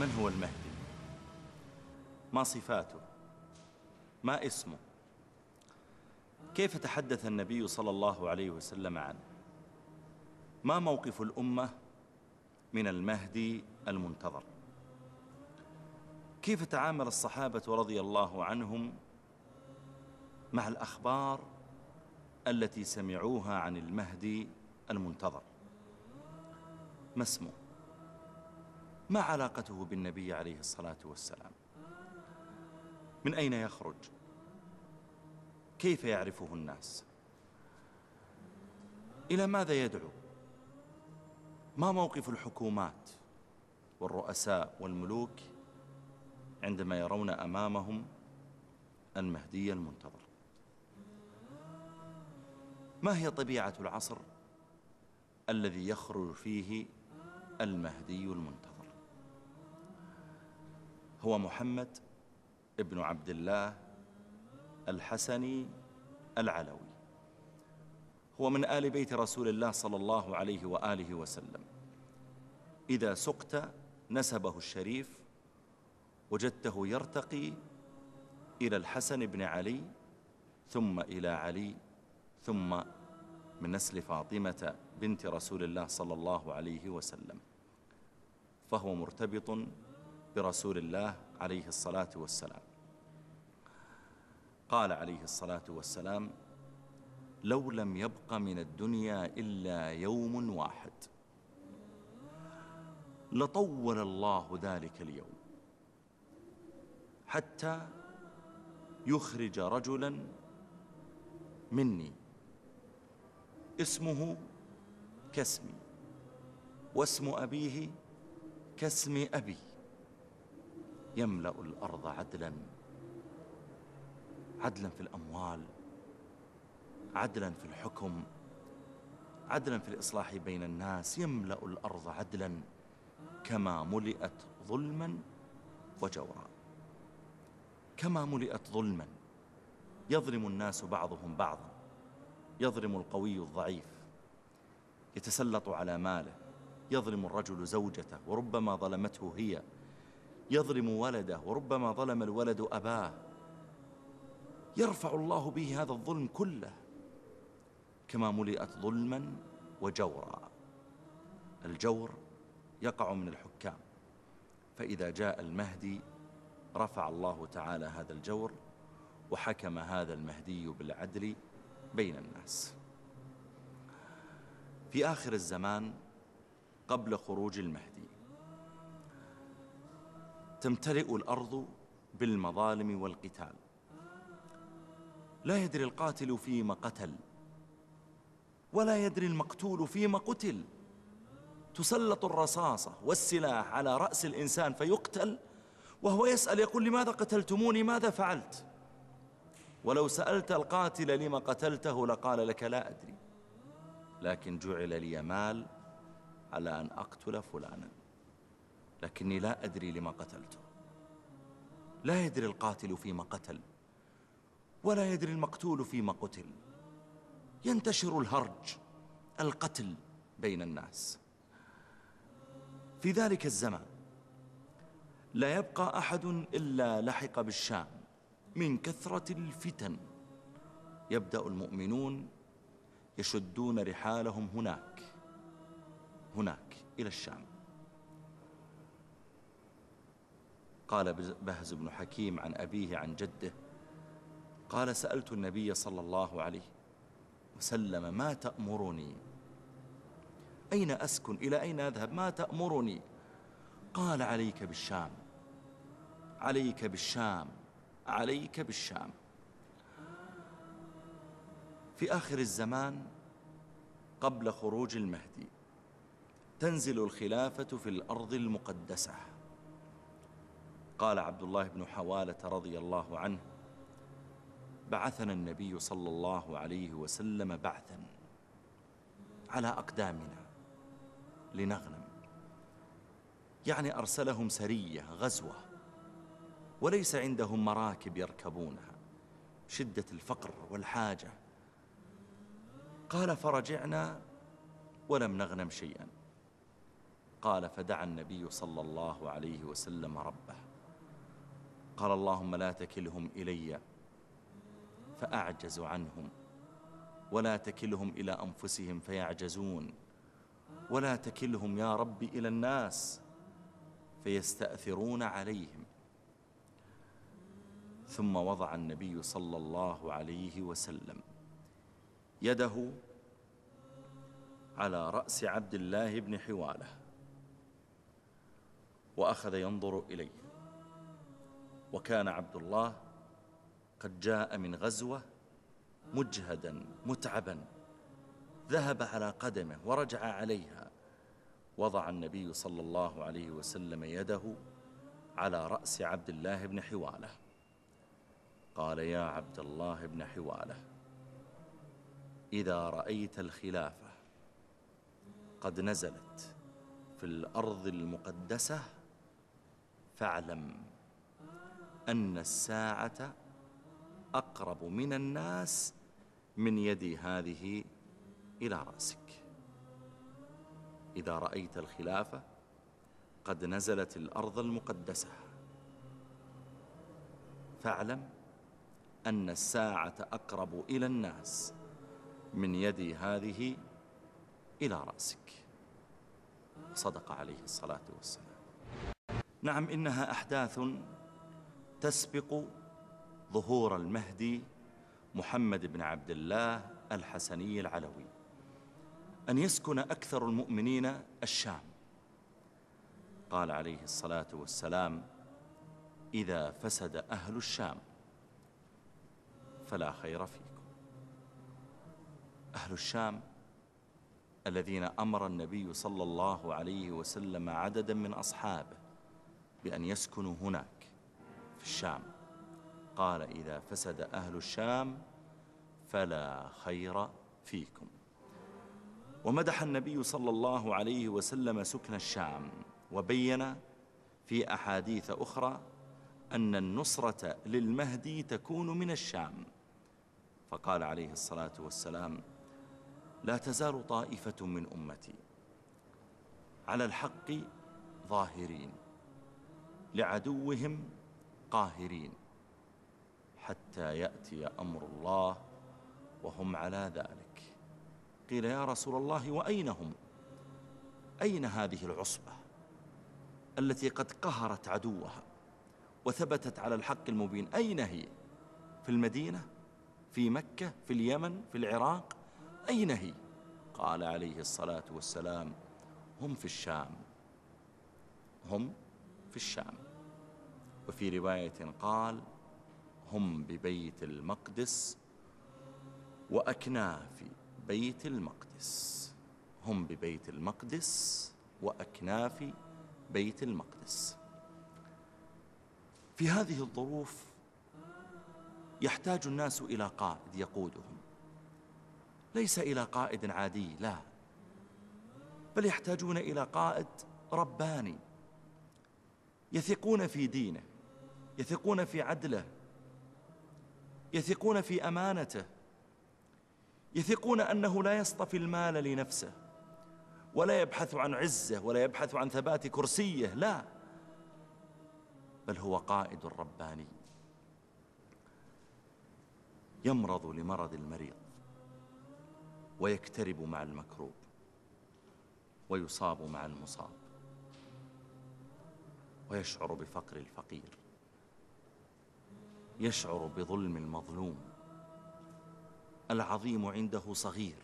من هو المهدي؟ ما صفاته؟ ما اسمه؟ كيف تحدث النبي صلى الله عليه وسلم عنه؟ ما موقف الأمة من المهدي المنتظر؟ كيف تعامل الصحابة رضي الله عنهم مع الأخبار التي سمعوها عن المهدي المنتظر؟ ما اسمه؟ ما علاقته بالنبي عليه الصلاة والسلام؟ من أين يخرج؟ كيف يعرفه الناس؟ إلى ماذا يدعو؟ ما موقف الحكومات والرؤساء والملوك عندما يرون أمامهم المهدي المنتظر؟ ما هي طبيعة العصر الذي يخرج فيه المهدي المنتظر؟ هو محمد ابن عبد الله الحسني العلوي. هو من آل بيت رسول الله صلى الله عليه وآله وسلم. إذا سقت نسبه الشريف وجدته يرتقي إلى الحسن بن علي ثم إلى علي ثم من نسل فاطمة بنت رسول الله صلى الله عليه وسلم. فهو مرتبط برسول الله عليه الصلاة والسلام. قال عليه الصلاة والسلام لو لم يبق من الدنيا إلا يوم واحد لطول الله ذلك اليوم حتى يخرج رجلا مني اسمه كاسمي واسم أبيه كاسم أبي. يملأ الأرض عدلا عدلا في الأموال عدلا في الحكم عدلا في الإصلاح بين الناس يملأ الأرض عدلا كما ملئت ظلما وجورا. كما ملئت ظلما يظلم الناس بعضهم بعضا يظلم القوي الضعيف يتسلط على ماله يظلم الرجل زوجته وربما ظلمته هي. يظلم ولده وربما ظلم الولد أباه. يرفع الله به هذا الظلم كله. كما ملئت ظلما وجورا. الجور يقع من الحكام. فإذا جاء المهدي رفع الله تعالى هذا الجور وحكم هذا المهدي بالعدل بين الناس. في آخر الزمان قبل خروج المهدي تمتلئ الأرض بالمظالم والقتال. لا يدري القاتل فيما قتل ولا يدري المقتول فيما قتل. تسلط الرصاصة والسلاح على رأس الإنسان فيقتل وهو يسأل يقول لماذا قتلتموني؟ ماذا فعلت؟ ولو سألت القاتل لما قتلته لقال لك لا أدري لكن جعل لي مال على أن أقتل فلانا. لكني لا أدري لما قتلته. لا يدري القاتل فيما قتل ولا يدري المقتول فيما قتل. ينتشر الهرج القتل بين الناس. في ذلك الزمان لا يبقى أحد إلا لحق بالشام. من كثرة الفتن يبدأ المؤمنون يشدون رحالهم هناك هناك إلى الشام. قال بهز بن حكيم عن أبيه عن جده قال سألت النبي صلى الله عليه وسلم ما تأمرني؟ أين أسكن؟ إلى أين أذهب؟ ما تأمرني؟ قال عليك بالشام عليك بالشام عليك بالشام. في آخر الزمان قبل خروج المهدي تنزل الخلافة في الأرض المقدسة. قال عبد الله بن حوالة رضي الله عنه بعثنا النبي صلى الله عليه وسلم بعثا على أقدامنا لنغنم. يعني أرسلهم سرية غزوة وليس عندهم مراكب يركبونها شدة الفقر والحاجة. قال فرجعنا ولم نغنم شيئا. قال فدعا النبي صلى الله عليه وسلم ربه. قال اللهم لا تكلهم إلي فأعجز عنهم. ولا تكلهم إلى أنفسهم فيعجزون. ولا تكلهم يا رب إلى الناس فيستأثرون عليهم. ثم وضع النبي صلى الله عليه وسلم يده على رأس عبد الله بن حوالة وأخذ ينظر إليه. وكان عبد الله قد جاء من غزوة مجهدا متعبا. ذهب على قدمه ورجع عليها. وضع النبي صلى الله عليه وسلم يده على رأس عبد الله بن حوالة. قال يا عبد الله بن حوالة إذا رأيت الخلافة قد نزلت في الأرض المقدسة فاعلم أن الساعة أقرب من الناس من يدي هذه إلى رأسك. إذا رأيت الخلافة قد نزلت الأرض المقدسة. فاعلم أن الساعة أقرب إلى الناس من يدي هذه إلى رأسك. صدق عليه الصلاة والسلام. نعم إنها أحداث تسبق ظهور المهدي محمد بن عبد الله الحسني العلوي. أن يسكن أكثر المؤمنين الشام. قال عليه الصلاة والسلام إذا فسد أهل الشام فلا خير فيكم. أهل الشام الذين أمر النبي صلى الله عليه وسلم عددا من أصحابه بأن يسكنوا هناك. في الشام. قال إذا فسد أهل الشام فلا خير فيكم. ومدح النبي صلى الله عليه وسلم سكن الشام وبين في أحاديث أخرى أن النصرة للمهدي تكون من الشام. فقال عليه الصلاة والسلام لا تزال طائفة من أمتي على الحق ظاهرين لعدوهم قاهرين حتى يأتي أمر الله وهم على ذلك. قيل يا رسول الله وأين هم أين هذه العصبة التي قد قهرت عدوها وثبتت على الحق المبين؟ أين هي؟ في المدينة؟ في مكة؟ في اليمن؟ في العراق؟ أين هي؟ قال عليه الصلاة والسلام هم في الشام. هم في الشام. وفي رواية قال هم ببيت المقدس وأكناف بيت المقدس. هم ببيت المقدس وأكناف بيت المقدس. في هذه الظروف يحتاج الناس إلى قائد يقودهم. ليس إلى قائد عادي لا. بل يحتاجون إلى قائد رباني يثقون في دينه. يثقون في عدله يثقون في أمانته يثقون أنه لا يصطفي المال لنفسه ولا يبحث عن عزه ولا يبحث عن ثبات كرسيه لا بل هو قائد رباني يمرض لمرض المريض ويكترب مع المكروب ويصاب مع المصاب ويشعر بفقر الفقير. يشعر بظلم المظلوم العظيم عنده صغير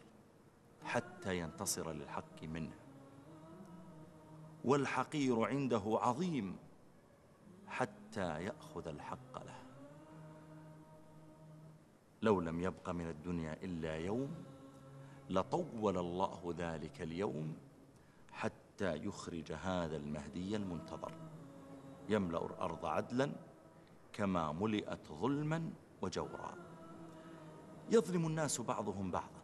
حتى ينتصر للحق منه. والحقير عنده عظيم حتى يأخذ الحق له. لو لم يبق من الدنيا إلا يوم لطول الله ذلك اليوم حتى يخرج هذا المهدي المنتظر. يملأ الأرض عدلا كما ملئت ظلما وجورا. يظلم الناس بعضهم بعضا.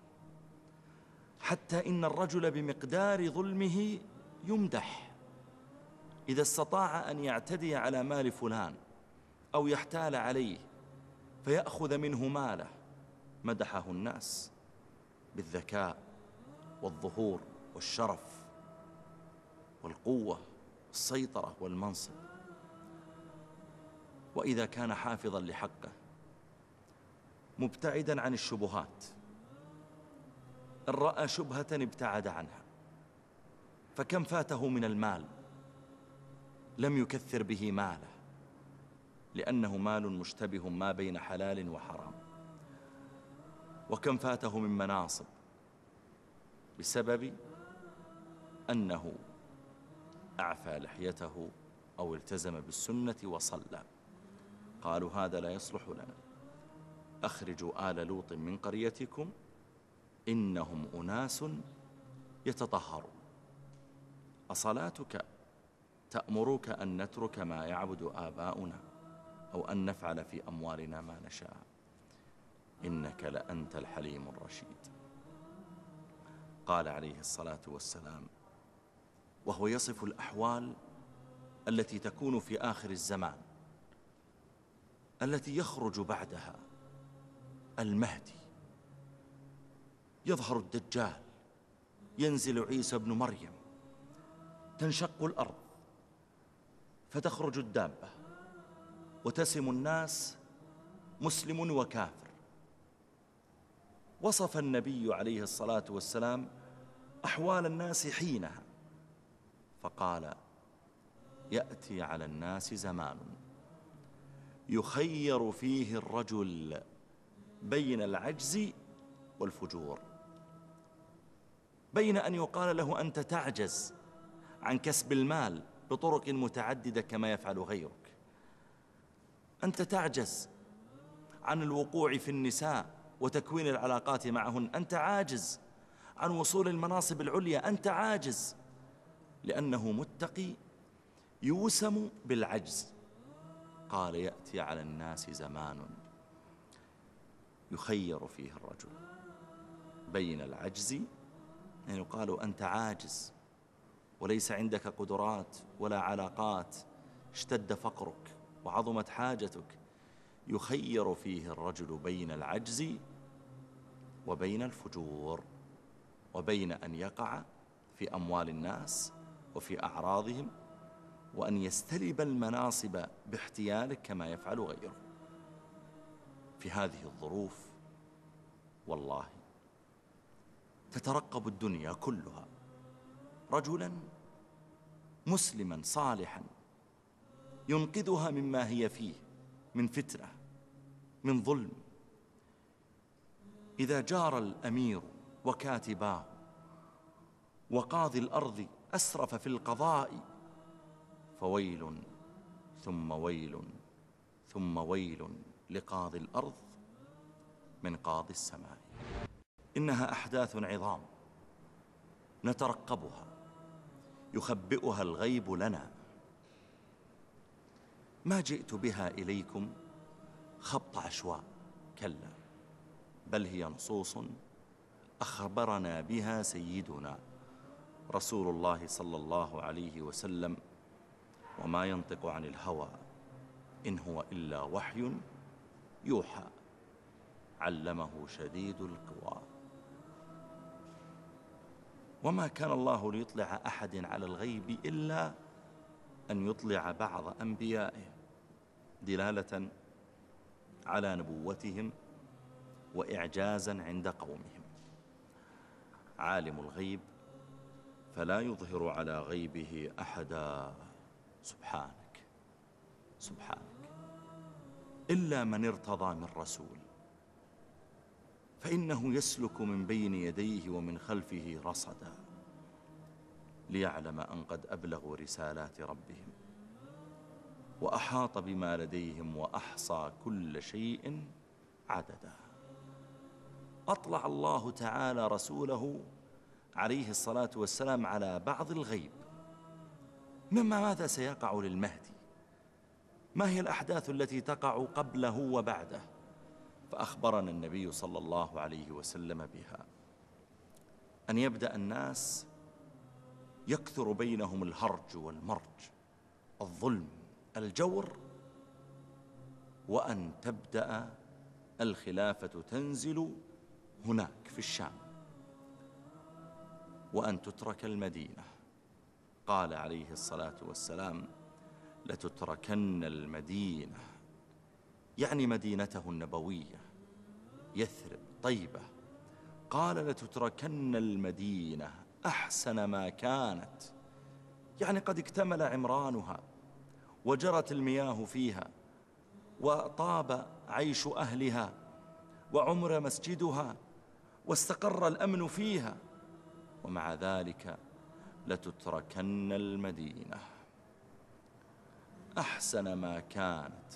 حتى إن الرجل بمقدار ظلمه يمدح. إذا استطاع أن يعتدي على مال فلان أو يحتال عليه فيأخذ منه ماله. مدحه الناس بالذكاء والظهور والشرف القوة السيطرة والمنصب. وإذا كان حافظا لحقه مبتعدا عن الشبهات. إن رأى شبهة ابتعد عنها. فكم فاته من المال؟ لم يكثر به ماله لأنه مال مشتبه ما بين حلال وحرام. وكم فاته من مناصب؟ بسبب أنه أعفى لحيته أو التزم بالسنة وصلى. قالوا هذا لا يصلح لنا. أخرجوا آل لوط من قريتكم إنهم أناس يتطهرون. أصلاتك تأمرك أن نترك ما يعبد آباؤنا أو أن نفعل في أموالنا ما نشاء. إنك لأنت الحليم الرشيد. قال عليه الصلاة والسلام وهو يصف الأحوال التي تكون في آخر الزمان. التي يخرج بعدها المهدي. يظهر الدجال ينزل عيسى بن مريم. تنشق الأرض فتخرج الدابة. وتسم الناس مسلم وكافر. وصف النبي عليه الصلاة والسلام أحوال الناس حينها. فقال يأتي على الناس زمان. يخير فيه الرجل بين العجز والفجور. بين أن يقال له أنت تعجز عن كسب المال بطرق متعددة كما يفعل غيرك. أنت تعجز عن الوقوع في النساء وتكوين العلاقات معهن. أنت عاجز عن وصول المناصب العليا. أنت عاجز لأنه متقي يوسم بالعجز. قال يأتي على الناس زمان يخير فيه الرجل بين العجز يعني قالوا أنت عاجز وليس عندك قدرات ولا علاقات اشتد فقرك وعظمت حاجتك. يخير فيه الرجل بين العجز وبين الفجور وبين أن يقع في أموال الناس وفي أعراضهم وأن يستلب المناصب باحتيالك كما يفعل غيره. في هذه الظروف والله تترقب الدنيا كلها. رجلا مسلما صالحا ينقذها مما هي فيه من فتنة من ظلم. إذا جار الأمير وكاتباه وقاضي الأرض أسرف في القضاء فويل ثم ويل ثم ويل لقاضي الأرض من قاضي السماء. إنها أحداث عظام نترقبها يخبئها الغيب لنا. ما جئت بها إليكم خبط عشواء كلا بل هي نصوص أخبرنا بها سيدنا رسول الله صلى الله عليه وسلم. وما ينطق عن الهوى إن هو إلا وحي يوحى. علمه شديد القوى. وما كان الله ليطلع أحد على الغيب إلا أن يطلع بعض أنبيائه دلالة على نبوتهم وإعجازا عند قومهم. عالم الغيب فلا يظهر على غيبه أحدا. سبحانك. سبحانك. إلا من ارتضى من رسول. فإنه يسلك من بين يديه ومن خلفه رصدا. ليعلم أن قد أبلغوا رسالات ربهم. وأحاط بما لديهم وأحصى كل شيء عددا. أطلع الله تعالى رسوله عليه الصلاة والسلام على بعض الغيب. مما ماذا سيقع للمهدي؟ ما هي الأحداث التي تقع قبله وبعده؟ فأخبرنا النبي صلى الله عليه وسلم بها. أن يبدأ الناس يكثر بينهم الهرج والمرج الظلم الجور وأن تبدأ الخلافة تنزل هناك في الشام وأن تترك المدينة. قال عليه الصلاة والسلام لتتركن المدينة. يعني مدينته النبوية. يثرب. طيبة. قال لتتركن المدينة. أحسن ما كانت. يعني قد اكتمل عمرانها. وجرت المياه فيها. وطاب عيش أهلها. وعمر مسجدها. واستقر الأمن فيها. ومع ذلك لتتركن المدينة. أحسن ما كانت.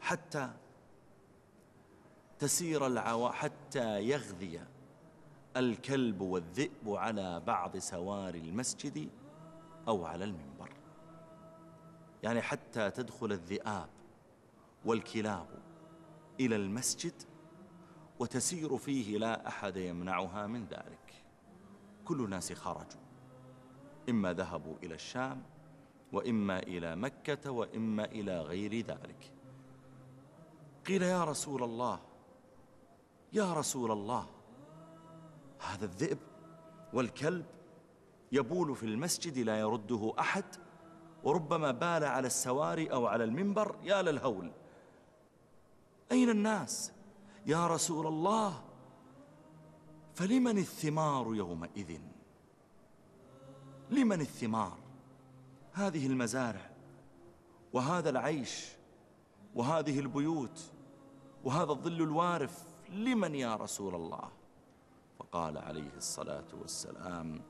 حتى تسير العوا حتى يغذي الكلب والذئب على بعض سوار المسجد أو على المنبر. يعني حتى تدخل الذئاب والكلاب إلى المسجد وتسير فيه لا أحد يمنعها من ذلك. كل الناس خرجوا. إما ذهبوا إلى الشام وإما إلى مكة وإما إلى غير ذلك. قيل يا رسول الله يا رسول الله هذا الذئب والكلب يبول في المسجد لا يرده أحد وربما بال على السواري أو على المنبر يا للهول. أين الناس؟ يا رسول الله فلمن الثمار يومئذ؟ لمن الثمار؟ هذه المزارع وهذا العيش وهذه البيوت وهذا الظل الوارف لمن يا رسول الله؟ فقال عليه الصلاة والسلام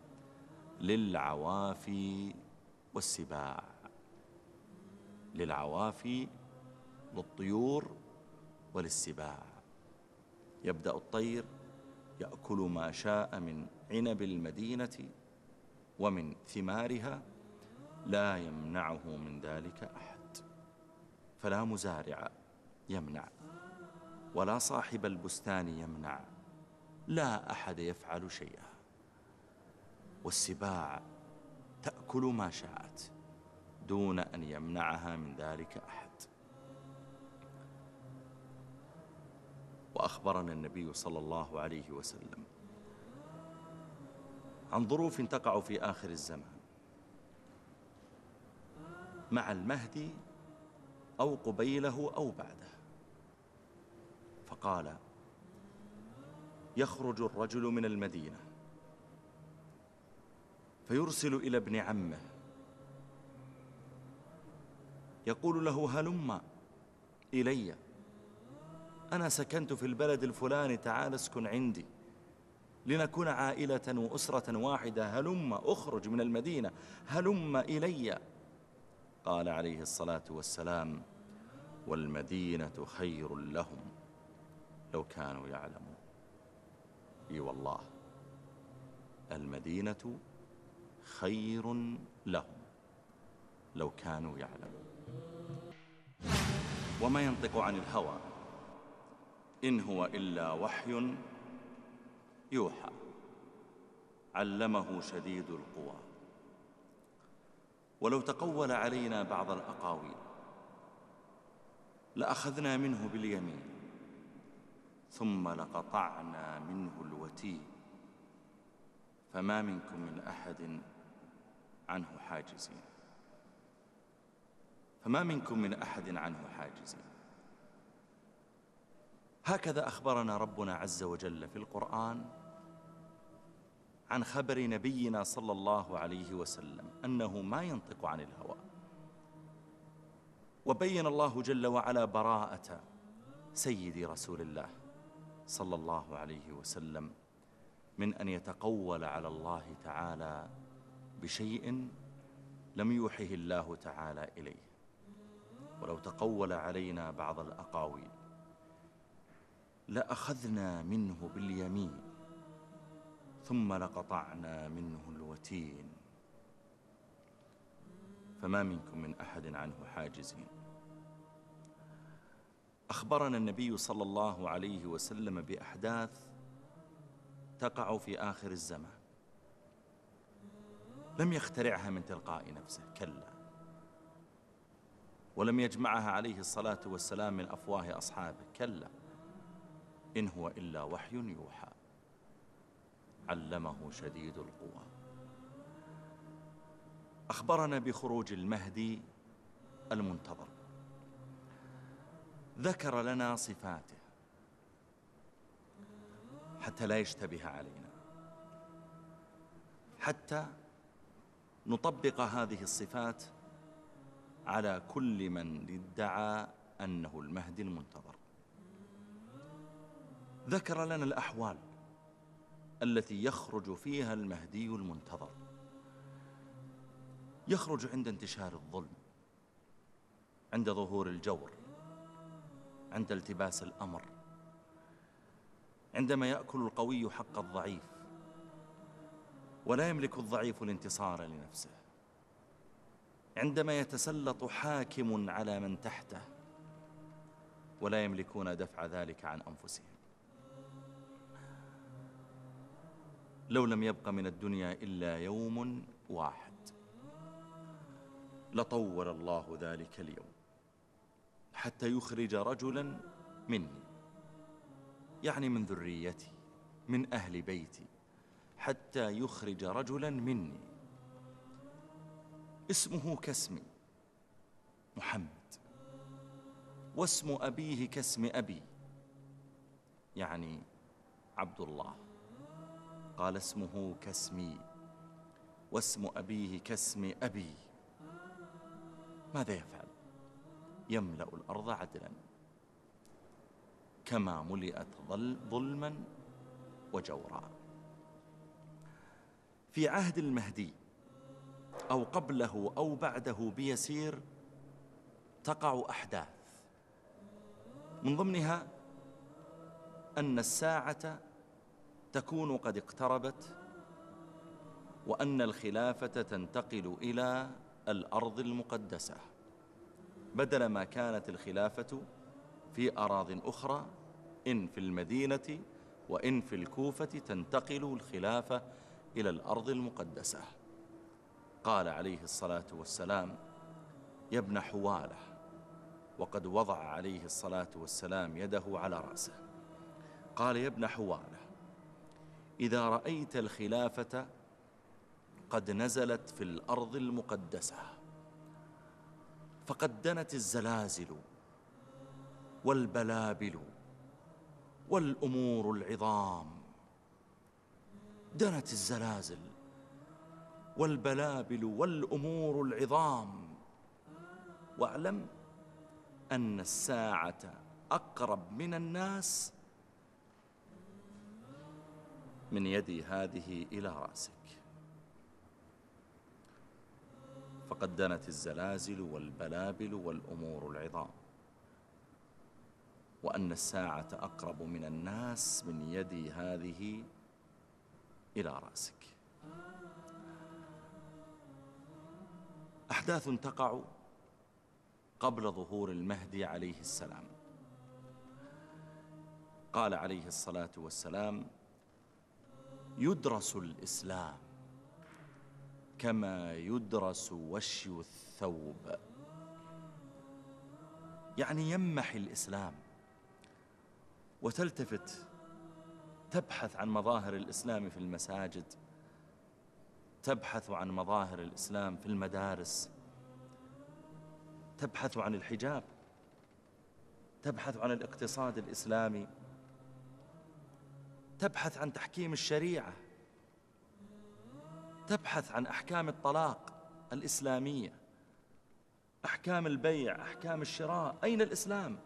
للعوافي والسباع. للعوافي للطيور وللسباع. يبدأ الطير يأكل ما شاء من عنب المدينة ومن ثمارها لا يمنعه من ذلك أحد. فلا مزارع يمنع ولا صاحب البستان يمنع. لا أحد يفعل شيئا. والسباع تأكل ما شاءت دون أن يمنعها من ذلك أحد. وأخبرنا النبي صلى الله عليه وسلم عن ظروف تقع في آخر الزمان. مع المهدي أو قبيله أو بعده. فقال يخرج الرجل من المدينة فيرسل إلى ابن عمه. يقول له هلم إلي. أنا سكنت في البلد الفلاني تعال اسكن عندي. لنكون عائلة وأسرة واحدة هلم أخرج من المدينة هلم إلي. قال عليه الصلاة والسلام والمدينة خير لهم لو كانوا يعلمون. إي والله المدينة خير لهم لو كانوا يعلمون. وما ينطق عن الهوى إن هو إلا وحي يوحى. علمه شديد القوى. ولو تقول علينا بعض الأقاويل لأخذنا منه باليمين ثم لقطعنا منه الوتين. فما منكم من أحد عنه حاجزين. فما منكم من أحد عنه حاجزين. هكذا أخبرنا ربنا عز وجل في القرآن عن خبر نبينا صلى الله عليه وسلم أنه ما ينطق عن الهوى. وبين الله جل وعلا براءة سيدي رسول الله صلى الله عليه وسلم من أن يتقول على الله تعالى بشيء لم يوحه الله تعالى إليه. ولو تقول علينا بعض الأقاويل. لأخذنا منه باليمين ثم لقطعنا منه الوتين. فما منكم من أحد عنه حاجزين أخبرنا النبي صلى الله عليه وسلم بأحداث تقع في آخر الزمان. لم يخترعها من تلقاء نفسه كلا. ولم يجمعها عليه الصلاة والسلام من أفواه أصحابه كلا. إن هو إلا وحي يوحى. علمه شديد القوى. أخبرنا بخروج المهدي المنتظر. ذكر لنا صفاته. حتى لا يشتبه علينا. حتى نطبق هذه الصفات على كل من ادعى أنه المهدي المنتظر. ذكر لنا الأحوال التي يخرج فيها المهدي المنتظر. يخرج عند انتشار الظلم عند ظهور الجور عند التباس الأمر عندما يأكل القوي حق الضعيف ولا يملك الضعيف الانتصار لنفسه. عندما يتسلط حاكم على من تحته ولا يملكون دفع ذلك عن أنفسهم. لو لم يبق من الدنيا إلا يوم واحد. لطول الله ذلك اليوم حتى يخرج رجلا مني يعني من ذريتي من أهل بيتي حتى يخرج رجلا مني. اسمه كاسمي محمد واسم أبيه كاسم أبي يعني عبد الله. قال اسمه كاسمي واسم أبيه كاسم أبي. ماذا يفعل؟ يملأ الأرض عدلا. كما ملئت ظلما وجورا في عهد المهدي أو قبله أو بعده بيسير تقع أحداث. من ضمنها أن الساعة تكون قد اقتربت وأن الخلافة تنتقل إلى الأرض المقدسة بدل ما كانت الخلافة في أراض أخرى إن في المدينة وإن في الكوفة تنتقل الخلافة إلى الأرض المقدسة. قال عليه الصلاة والسلام يا ابن حوالة وقد وضع عليه الصلاة والسلام يده على رأسه. قال يا ابن حوالة إذا رأيت الخلافة قد نزلت في الأرض المقدسة فقد دنت الزلازل والبلابل والأمور العظام. دنت الزلازل والبلابل والأمور العظام. واعلم أن الساعة أقرب من الناس من يدي هذه إلى رأسك. فقد دنت الزلازل والبلابل والأمور العظام وأن الساعة أقرب من الناس من يدي هذه إلى رأسك. أحداث تقع قبل ظهور المهدي عليه السلام. قال عليه الصلاة والسلام يدرس الإسلام كما يدرس وشي الثوب. يعني يمحي الإسلام وتلتفت تبحث عن مظاهر الإسلام في المساجد تبحث عن مظاهر الإسلام في المدارس تبحث عن الحجاب تبحث عن الاقتصاد الإسلامي. تبحث عن تحكيم الشريعة تبحث عن أحكام الطلاق الإسلامية أحكام البيع أحكام الشراء أين الإسلام؟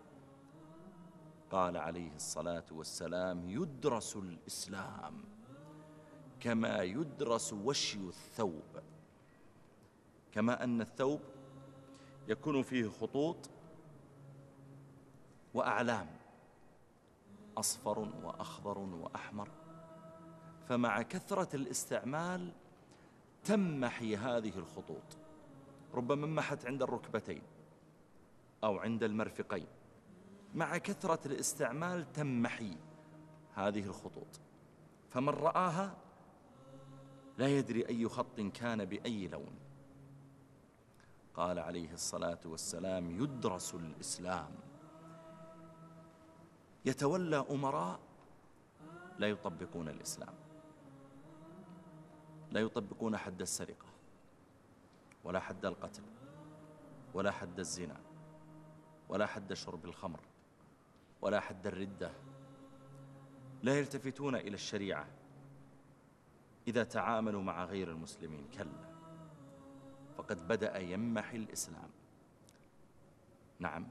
قال عليه الصلاة والسلام يدرس الإسلام كما يدرس وشي الثوب كما أن الثوب يكون فيه خطوط وأعلام أصفر وأخضر وأحمر. فمع كثرة الاستعمال تمحي هذه الخطوط. ربما محت عند الركبتين أو عند المرفقين. مع كثرة الاستعمال تمحي هذه الخطوط. فمن رآها لا يدري أي خط كان بأي لون. قال عليه الصلاة والسلام يدرس الإسلام. يتولى أمراء لا يطبقون الإسلام. لا يطبقون حد السرقة ولا حد القتل ولا حد الزنا ولا حد شرب الخمر ولا حد الردة. لا يلتفتون إلى الشريعة إذا تعاملوا مع غير المسلمين. كلا فقد بدأ يمحي الإسلام. نعم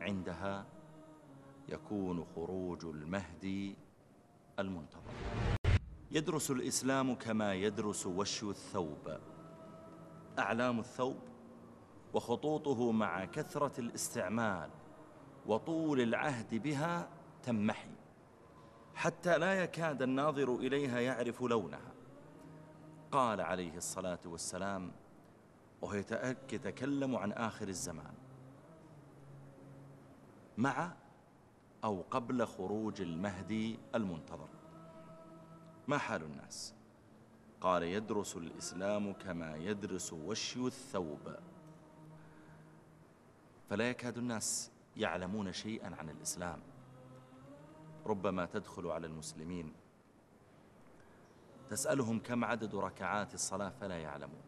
عندها يكون خروج المهدي المنتظر. يدرس الإسلام كما يدرس وشي الثوب. أعلام الثوب وخطوطه مع كثرة الاستعمال وطول العهد بها تمحي. حتى لا يكاد الناظر إليها يعرف لونها. قال عليه الصلاة والسلام وهو يتكلم عن آخر الزمان. مع أو قبل خروج المهدي المنتظر. ما حال الناس؟ قال يدرس الإسلام كما يدرس وشي الثوب. فلا يكاد الناس يعلمون شيئا عن الإسلام. ربما تدخل على المسلمين. تسألهم كم عدد ركعات الصلاة فلا يعلمون.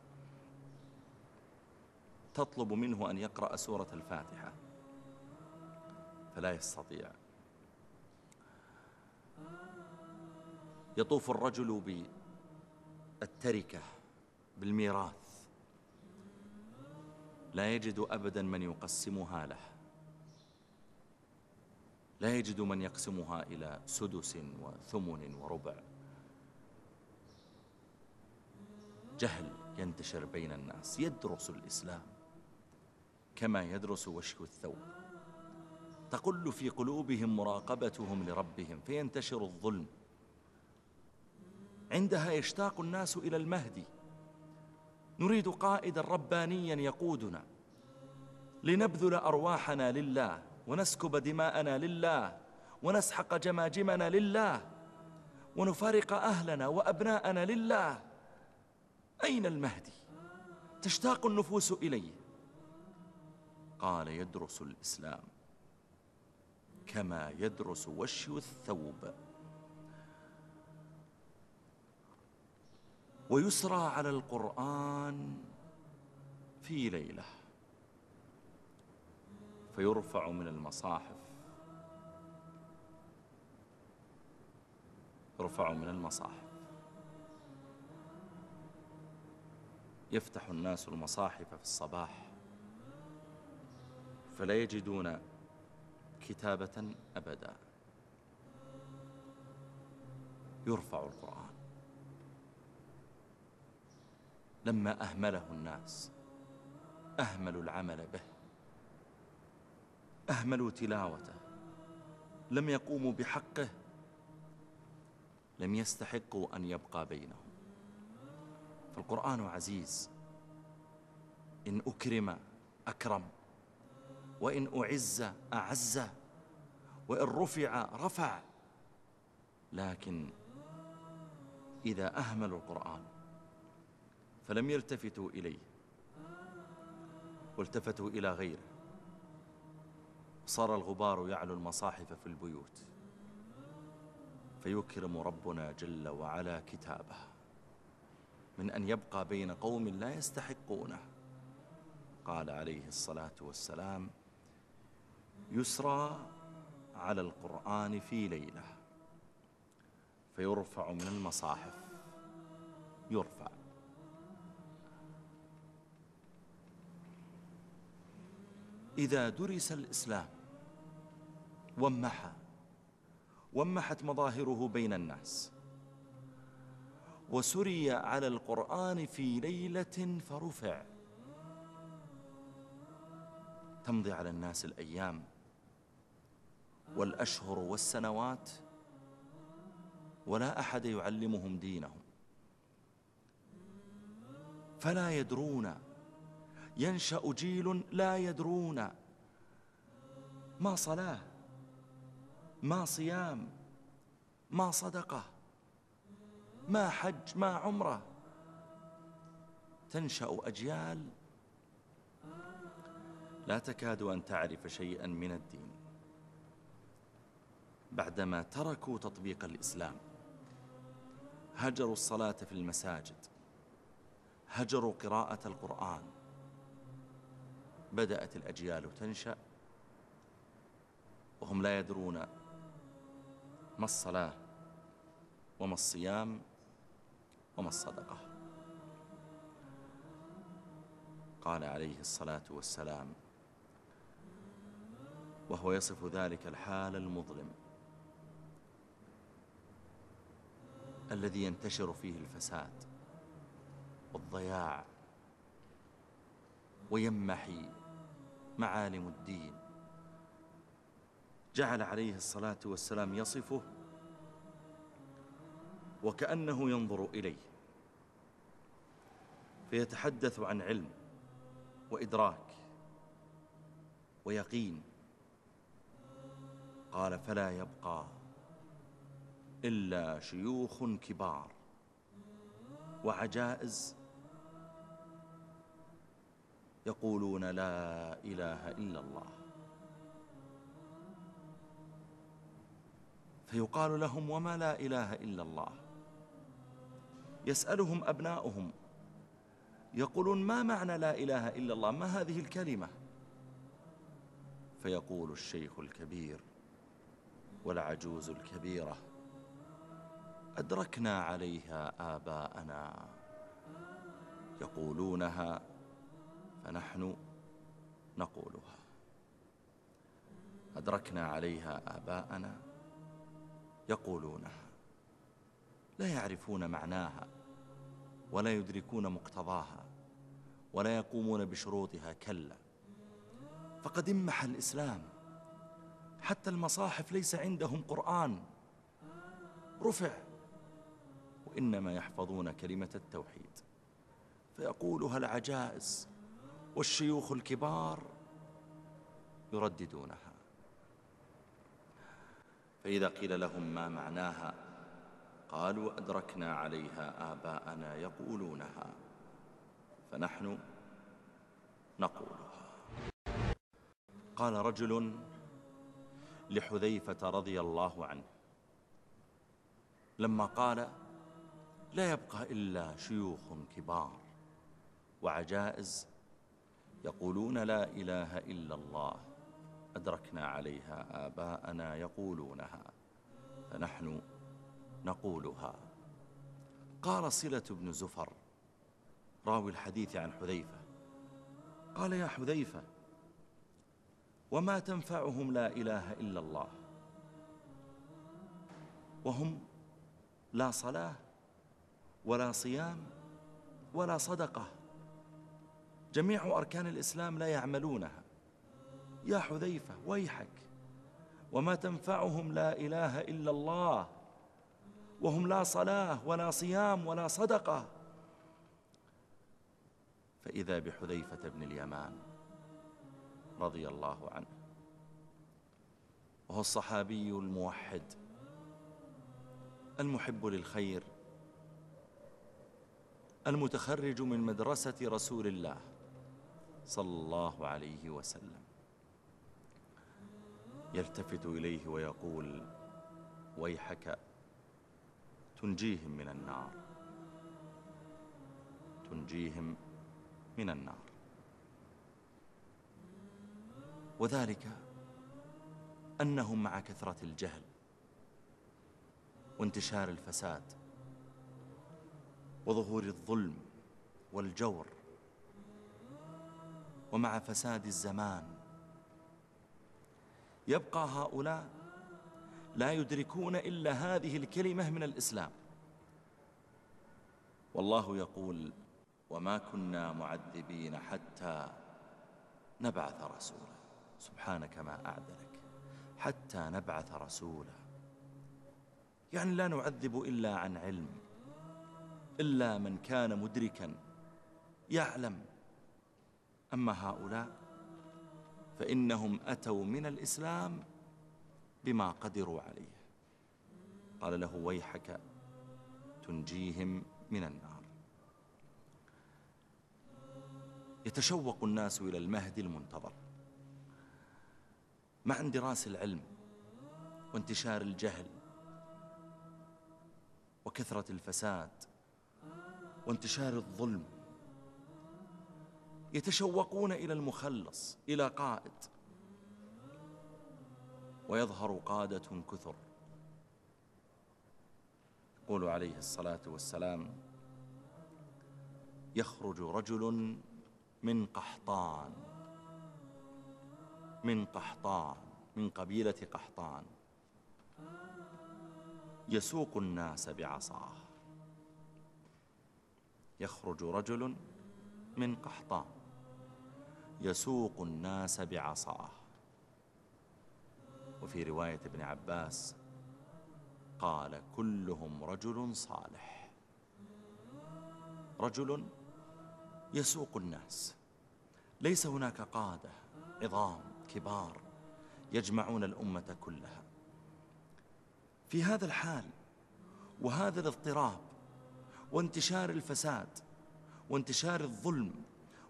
تطلب منه أن يقرأ سورة الفاتحة. فلا يستطيع. يطوف الرجل بالتركة بالميراث. لا يجد أبدا من يقسمها له. لا يجد من يقسمها إلى سدس وثمن وربع. جهل ينتشر بين الناس يدرس الإسلام كما يدرس وشك الثوب. تقل في قلوبهم مراقبتهم لربهم فينتشر الظلم. عندها يشتاق الناس إلى المهدي. نريد قائدا ربانيا يقودنا. لنبذل أرواحنا لله ونسكب دماءنا لله ونسحق جماجمنا لله ونفارق أهلنا وأبناءنا لله. أين المهدي؟ تشتاق النفوس إليه. قال يدرس الإسلام كما يدرس وشي الثوب. ويسرى على القرآن في ليلة فيرفع من المصاحف. يرفع من المصاحف. يفتح الناس المصاحف في الصباح. فلا يجدون كتابة أبدا. يرفع القرآن. لما أهمله الناس. أهملوا العمل به. أهملوا تلاوته. لم يقوموا بحقه. لم يستحقوا أن يبقى بينهم. فالقرآن عزيز. إن أكرم أكرم. وإن أعز أعز. وإن رفع رفع. لكن إذا أهملوا القرآن فلم يلتفتوا إليه والتفتوا إلى غيره. صار الغبار يعلو المصاحف في البيوت. فيكرم ربنا جل وعلا كتابه. من أن يبقى بين قوم لا يستحقونه. قال عليه الصلاة والسلام يسرى على القرآن في ليلة. فيرفع من المصاحف. يرفع. إذا درس الإسلام ومحى ومحت مظاهره بين الناس. وسري على القرآن في ليلة فرفع. تمضي على الناس الأيام والأشهر والسنوات ولا أحد يعلمهم دينهم. فلا يدرون ينشأ جيل لا يدرون ما صلاة ما صيام ما صدقة ما حج ما عمرة. تنشأ أجيال لا تكاد أن تعرف شيئا من الدين. بعدما تركوا تطبيق الإسلام هجروا الصلاة في المساجد هجروا قراءة القرآن بدأت الأجيال تنشأ وهم لا يدرون ما الصلاة وما الصيام وما الصدقة. قال عليه الصلاة والسلام وهو يصف ذلك الحال المظلم الذي ينتشر فيه الفساد والضياع ويمحي معالم الدين. جعل عليه الصلاة والسلام يصفه وكأنه ينظر إليه فيتحدث عن علم وإدراك ويقين. قال فلا يبقى إلا شيوخ كبار وعجائز يقولون لا إله إلا الله. فيقال لهم وما لا إله إلا الله. يسألهم أبناؤهم يقولون ما معنى لا إله إلا الله؟ ما هذه الكلمة؟ فيقول الشيخ الكبير والعجوز الكبيرة أدركنا عليها آباءنا. يقولونها فنحن نقولها. أدركنا عليها آباءنا يقولونها. لا يعرفون معناها ولا يدركون مقتضاها ولا يقومون بشروطها كلا. فقد امح الإسلام. حتى المصاحف ليس عندهم قرآن. رفع. وإنما يحفظون كلمة التوحيد. فيقولها العجائز والشيوخ الكبار يرددونها. فإذا قيل لهم ما معناها قالوا أدركنا عليها آباءنا يقولونها فنحن نقولها. قال رجل لحذيفة رضي الله عنه لما قال لا يبقى إلا شيوخ كبار وعجائز يقولون لا إله إلا الله أدركنا عليها آباءنا يقولونها فنحن نقولها. قال صلة بن زفر راوي الحديث عن حذيفة. قال يا حذيفة وما تنفعهم لا إله إلا الله؟ وهم لا صلاة ولا صيام ولا صدقة. جميع أركان الإسلام لا يعملونها. يا حذيفة ويحك. وما تنفعهم لا إله إلا الله. وهم لا صلاة ولا صيام ولا صدقة. فإذا بحذيفة بن اليمان رضي الله عنه وهو الصحابي الموحد المحب للخير المتخرج من مدرسة رسول الله. صلى الله عليه وسلم. يلتفت إليه ويقول ويحك تنجيهم من النار. تنجيهم من النار. وذلك أنهم مع كثرة الجهل وانتشار الفساد وظهور الظلم والجور ومع فساد الزمان. يبقى هؤلاء لا يدركون إلا هذه الكلمة من الإسلام. والله يقول وما كنا معذبين حتى نبعث رسولا. سبحانك ما أعدلك حتى نبعث رسولا. يعني لا نعذب إلا عن علم. إلا من كان مدركا يعلم. أما هؤلاء فإنهم أتوا من الإسلام بما قدروا عليه. قال له ويحك تنجيهم من النار. يتشوق الناس إلى المهدي المنتظر. مع اندراس العلم وانتشار الجهل وكثرة الفساد وانتشار الظلم يتشوقون إلى المخلص إلى قائد. ويظهر قادة كثر. يقول عليه الصلاة والسلام يخرج رجل من قحطان من قحطان من قبيلة قحطان. يسوق الناس بعصاه. يخرج رجل من قحطان. يسوق الناس بعصاه. وفي رواية ابن عباس قال كلهم رجل صالح. رجل يسوق الناس. ليس هناك قادة عظام كبار يجمعون الأمة كلها. في هذا الحال وهذا الاضطراب وانتشار الفساد وانتشار الظلم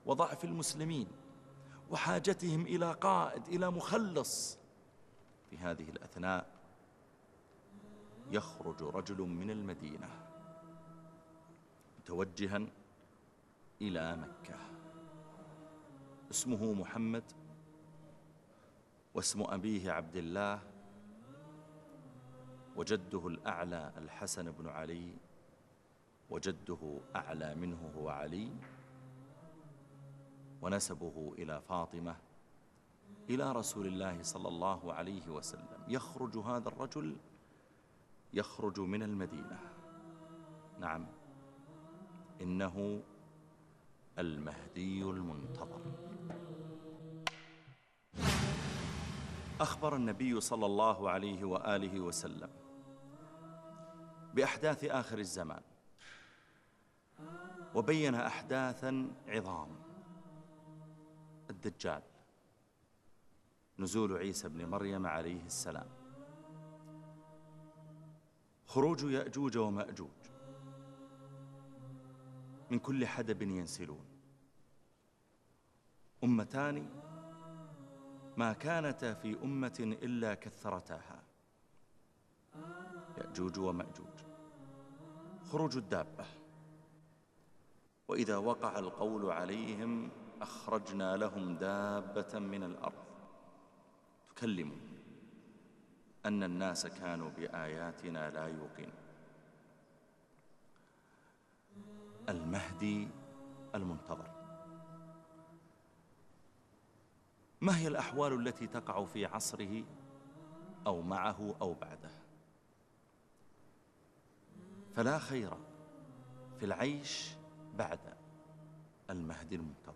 وضعف المسلمين وحاجتهم إلى قائد إلى مخلص. في هذه الأثناء يخرج رجل من المدينة متوجها إلى مكة. اسمه محمد واسم أبيه عبد الله وجده الأعلى الحسن بن علي وجده أعلى منه هو علي. ونسبه إلى فاطمة إلى رسول الله صلى الله عليه وسلم. يخرج هذا الرجل يخرج من المدينة. نعم إنه المهدي المنتظر. أخبر النبي صلى الله عليه وآله وسلم بأحداث آخر الزمان وبين أحداثا عظام. الدجال. نزول عيسى بن مريم عليه السلام. خروج يأجوج ومأجوج. من كل حدب ينسلون. أمتان ما كانتا في أمة إلا كثرتاها. يأجوج ومأجوج. خروج الدابة. وإذا وقع القول عليهم أخرجنا لهم دابة من الأرض. تكلم أن الناس كانوا بآياتنا لا يوقنون. المهدي المنتظر. ما هي الأحوال التي تقع في عصره أو معه أو بعده؟ فلا خير في العيش بعد المهدي المنتظر.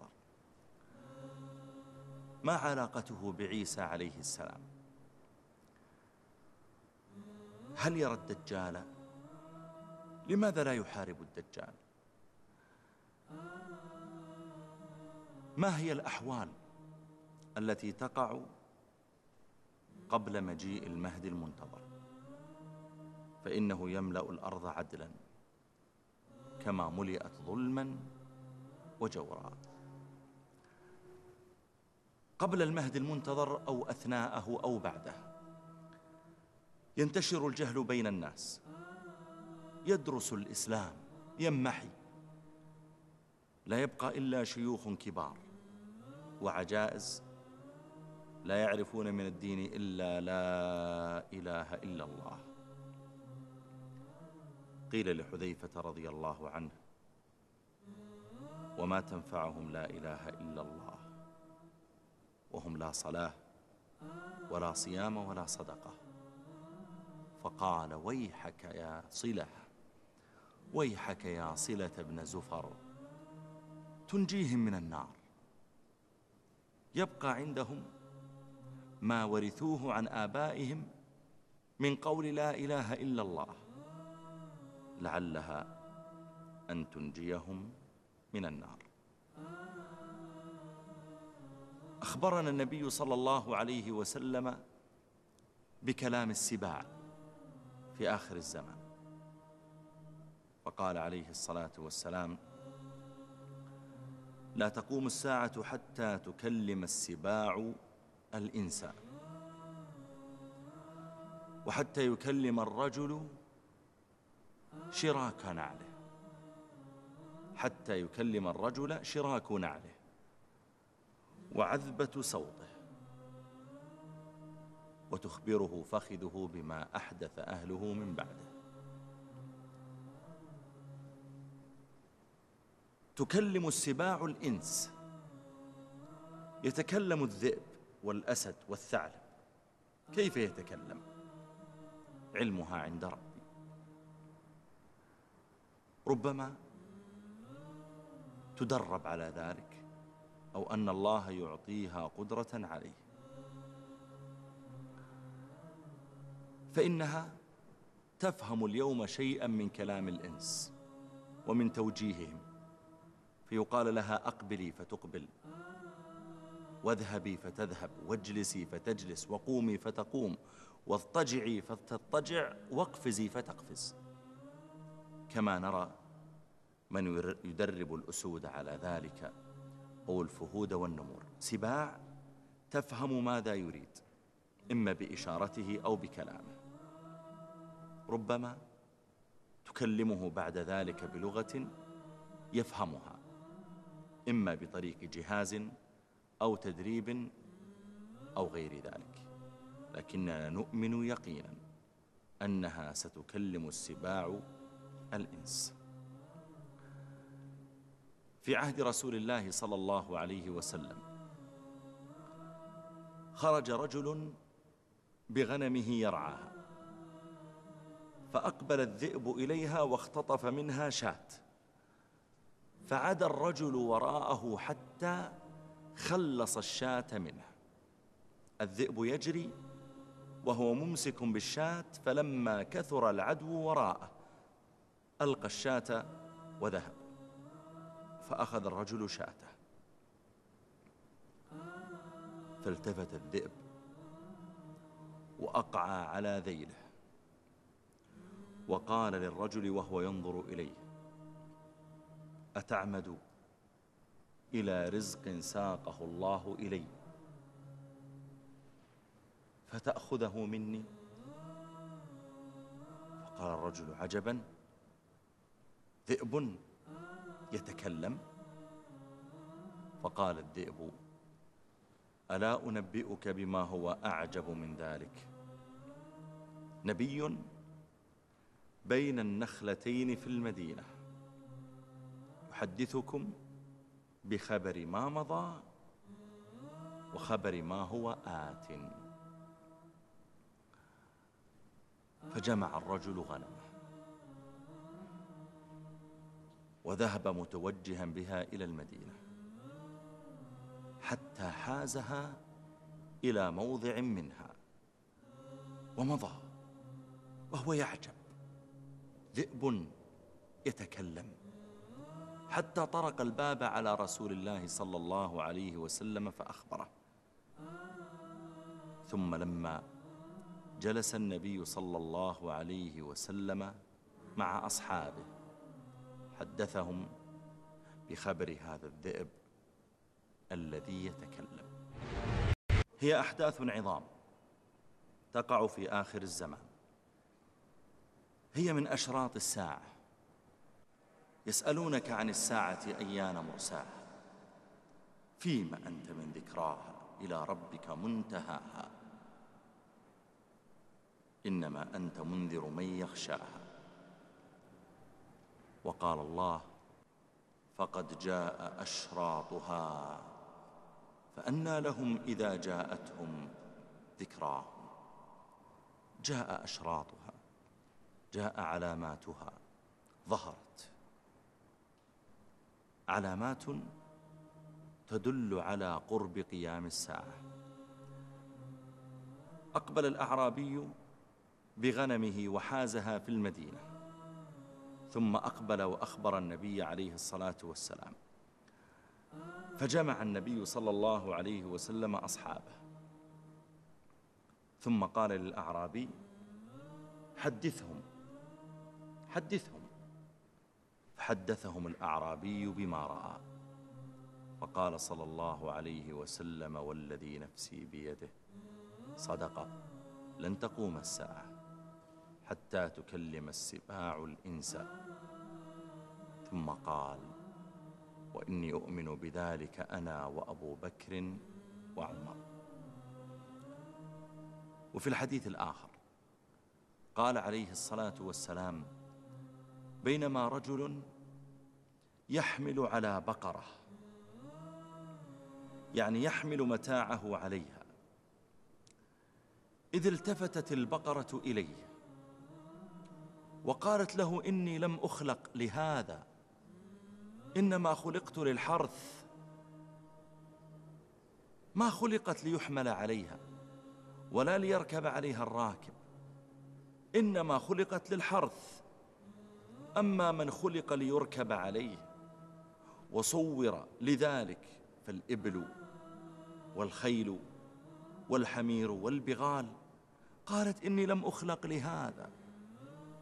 ما علاقته بعيسى عليه السلام؟ هل يرى الدجال؟ لماذا لا يحارب الدجال؟ ما هي الأحوال التي تقع قبل مجيء المهدي المنتظر؟ فإنه يملأ الأرض عدلا كما ملئت ظلما وجورا. قبل المهدي المنتظر أو أثناءه أو بعده. ينتشر الجهل بين الناس. يدرس الإسلام. يمحي. لا يبقى إلا شيوخ كبار وعجائز لا يعرفون من الدين إلا لا إله إلا الله. قيل لحذيفة رضي الله عنه وما تنفعهم لا إله إلا الله. وهم لا صلاة ولا صيام ولا صدقة. فقال ويحك يا صلة ويحك يا صلة بن زفر تنجيهم من النار. يبقى عندهم ما ورثوه عن آبائهم من قول لا إله إلا الله لعلها أن تنجيهم من النار. أخبرنا النبي صلى الله عليه وسلم بكلام السباع في آخر الزمان. فقال عليه الصلاة والسلام لا تقوم الساعة حتى تكلم السباع الإنسان وحتى يكلم الرجل شراك نعله. حتى يكلم الرجل شراك نعله. وعذبة صوته. وتخبره فخذه بما أحدث أهله من بعده. تكلم السباع الإنس. يتكلم الذئب والأسد والثعلب. كيف يتكلم؟ علمها عند ربي. ربما تدرب على ذلك. أو أن الله يعطيها قدرة عليه. فإنها تفهم اليوم شيئا من كلام الإنس ومن توجيههم فيقال لها أقبلي فتقبل واذهبي فتذهب واجلسي فتجلس وقومي فتقوم واضطجعي فتضطجع واقفزي فتقفز. كما نرى من يدرب الأسود على ذلك. أو الفهود والنمور. سباع تفهم ماذا يريد إما بإشارته أو بكلامه. ربما تكلمه بعد ذلك بلغة يفهمها إما بطريق جهاز أو تدريب أو غير ذلك. لكننا نؤمن يقينا أنها ستكلم السباع الإنس. في عهد رسول الله صلى الله عليه وسلم. خرج رجل بغنمه يرعاها فأقبل الذئب إليها واختطف منها شاة. فعدا الرجل وراءه حتى خلص الشاة منه. الذئب يجري وهو ممسك بالشاة فلما كثر العدو وراءه ألقى الشاة وذهب. فأخذ الرجل شاته. فالتفت الذئب وأقعى على ذيله. وقال للرجل وهو ينظر إليه أتعمد إلى رزق ساقه الله إلي؟ فتأخذه مني؟ فقال الرجل عجبا. ذئب يتكلم؟ فقال الذئب ألا أنبئك بما هو أعجب من ذلك؟ نبي بين النخلتين في المدينة. يحدثكم بخبر ما مضى وخبر ما هو آت. فجمع الرجل غنمه. وذهب متوجها بها إلى المدينة حتى حازها إلى موضع منها ومضى وهو يعجب. ذئب يتكلم حتى طرق الباب على رسول الله صلى الله عليه وسلم فأخبره. ثم لما جلس النبي صلى الله عليه وسلم مع أصحابه حدثهم بخبر هذا الذئب الذي يتكلم. هي أحداث عظام تقع في آخر الزمان. هي من أشراط الساعة. يسألونك عن الساعة أيان مرساها. فيما أنت من ذكراها إلى ربك منتهاها. إنما أنت منذر من يخشاها. وقال الله فقد جاء أشراطها فأنى لهم إذا جاءتهم ذكراهم جاء أشراطها جاء علاماتها ظهرت. علامات تدل على قرب قيام الساعة. أقبل الأعرابي بغنمه وحازها في المدينة. ثم أقبل وأخبر النبي عليه الصلاة والسلام. فجمع النبي صلى الله عليه وسلم أصحابه. ثم قال للأعرابي حدثهم حدثهم. فحدثهم الأعرابي بما رأى. فقال صلى الله عليه وسلم والذي نفسي بيده صدق لن تقوم الساعة. حتى تكلم السباع الإنس. ثم قال وإني أؤمن بذلك أنا وأبو بكر وعمر. وفي الحديث الآخر قال عليه الصلاة والسلام بينما رجل يحمل على بقرة يعني يحمل متاعه عليها إذ التفتت البقرة إليه. وقالت له إني لم أخلق لهذا إنما خلقت للحرث. ما خلقت ليحمل عليها ولا ليركب عليها الراكب إنما خلقت للحرث. أما من خلق ليركب عليه وصور لذلك فالإبل والخيل والحمير والبغال قالت إني لم أخلق لهذا.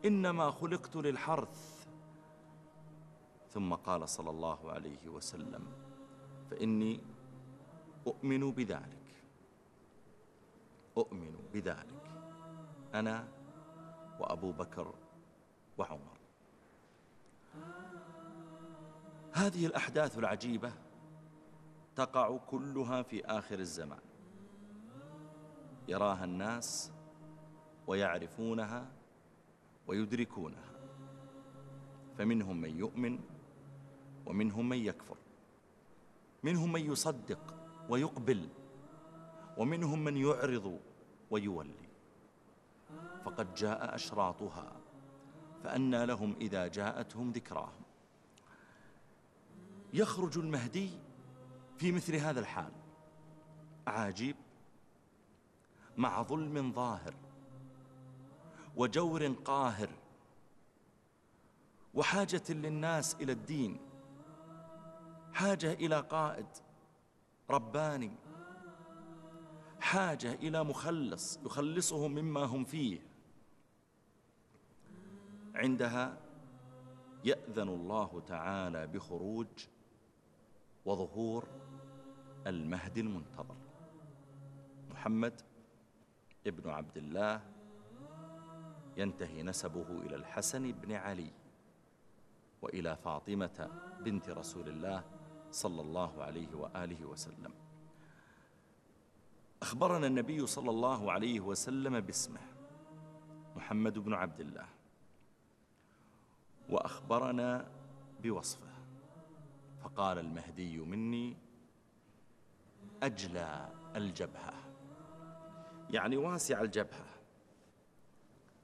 إنما خلقت للحرث. ثم قال صلى الله عليه وسلم فإني أؤمن بذلك. أؤمن بذلك. أنا وأبو بكر وعمر. هذه الأحداث العجيبة تقع كلها في آخر الزمان. يراها الناس ويعرفونها ويدركونها. فمنهم من يؤمن ومنهم من يكفر. منهم من يصدق ويقبل ومنهم من يعرض ويولي. فقد جاء أشراطها فأنى لهم إذا جاءتهم ذكراهم. يخرج المهدي في مثل هذا الحال. عاجيب مع ظلم ظاهر. وجور قاهر وحاجة للناس إلى الدين. حاجة إلى قائد رباني. حاجة إلى مخلص يخلصهم مما هم فيه. عندها يأذن الله تعالى بخروج وظهور المهدي المنتظر. محمد ابن عبد الله ينتهي نسبه إلى الحسن بن علي وإلى فاطمة بنت رسول الله صلى الله عليه وآله وسلم. أخبرنا النبي صلى الله عليه وسلم باسمه محمد بن عبد الله وأخبرنا بوصفه. فقال المهدي مني أجلى الجبهة. يعني واسع الجبهة.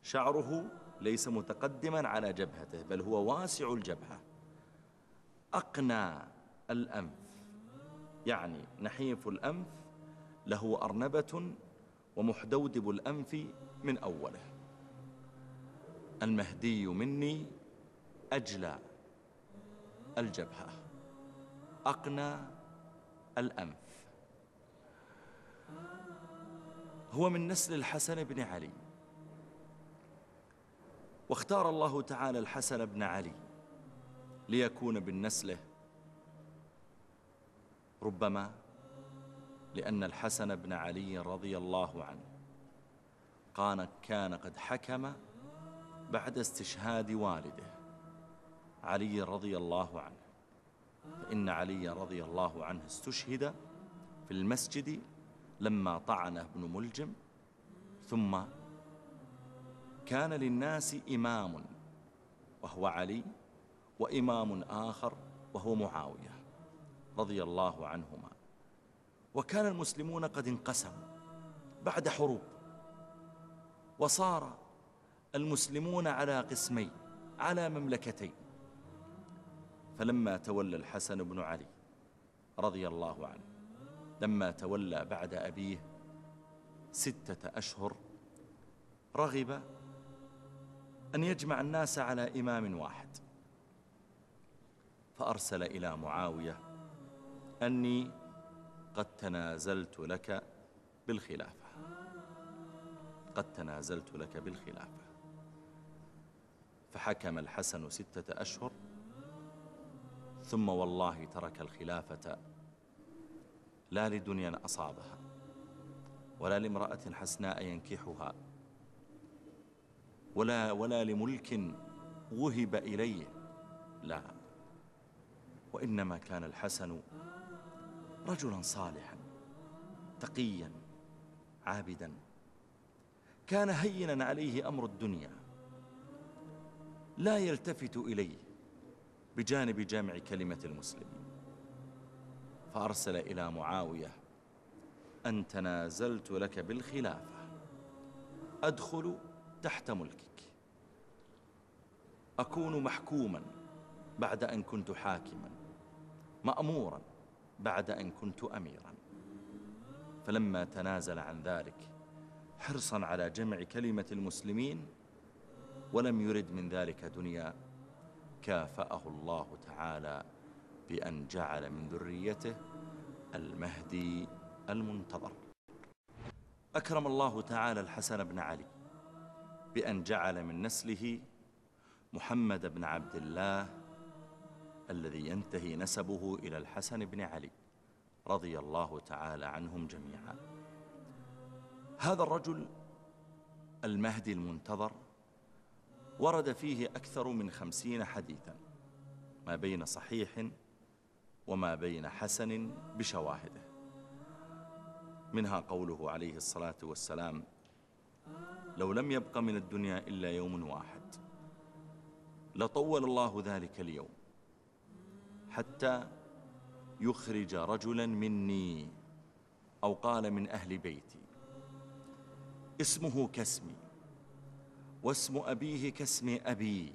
شعره ليس متقدما على جبهته بل هو واسع الجبهة. أقنى الأنف يعني نحيف الأنف له أرنبة ومحدودب الأنف من أوله. المهدي مني أجلى الجبهة. أقنى الأنف. هو من نسل الحسن بن علي. واختار الله تعالى الحسن بن علي ليكون بالنسله ربما لأن الحسن بن علي رضي الله عنه قال كان قد حكم بعد استشهاد والده علي رضي الله عنه. فإن علي رضي الله عنه استشهد في المسجد لما طعنه ابن ملجم ثم كان للناس إمام وهو علي وإمام آخر وهو معاوية رضي الله عنهما. وكان المسلمون قد انقسموا بعد حروب وصار المسلمون على قسمين على مملكتين. فلما تولى الحسن بن علي رضي الله عنه لما تولى بعد أبيه ستة أشهر رغب أن يجمع الناس على إمام واحد. فأرسل إلى معاوية أني قد تنازلت لك بالخلافة. قد تنازلت لك بالخلافة. فحكم الحسن ستة أشهر ثم والله ترك الخلافة لا لدنيا أصابها ولا لامرأة حسناء ينكحها. ولا, ولا لملك وهب إليه لا. وإنما كان الحسن رجلا صالحا تقيا عابدا. كان هينا عليه أمر الدنيا. لا يلتفت إليه بجانب جمع كلمة المسلمين. فأرسل إلى معاوية أن تنازلت لك بالخلافة. أدخل تحت ملكك أكون محكوما بعد أن كنت حاكما. مأمورا بعد أن كنت أميرا. فلما تنازل عن ذلك حرصا على جمع كلمة المسلمين ولم يرد من ذلك دنيا كافأه الله تعالى بأن جعل من ذريته المهدي المنتظر. أكرم الله تعالى الحسن بن علي. بأن جعل من نسله محمد بن عبد الله الذي ينتهي نسبه إلى الحسن بن علي رضي الله تعالى عنهم جميعا. هذا الرجل المهدي المنتظر ورد فيه أكثر من خمسين حديثا ما بين صحيح وما بين حسن بشواهده. منها قوله عليه الصلاة والسلام لو لم يبق من الدنيا إلا يوم واحد. لطول الله ذلك اليوم حتى يخرج رجلا مني أو قال من أهل بيتي. اسمه كاسمي واسم أبيه كاسم أبي.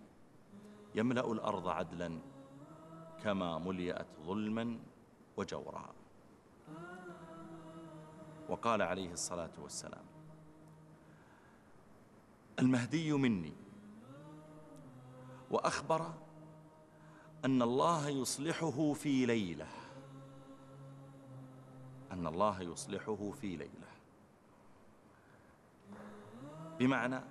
يملأ الأرض عدلا كما ملئت ظلما وجورا. وقال عليه الصلاة والسلام المهدي مني. وأخبر أن الله يصلحه في ليلة. أن الله يصلحه في ليلة. بمعنى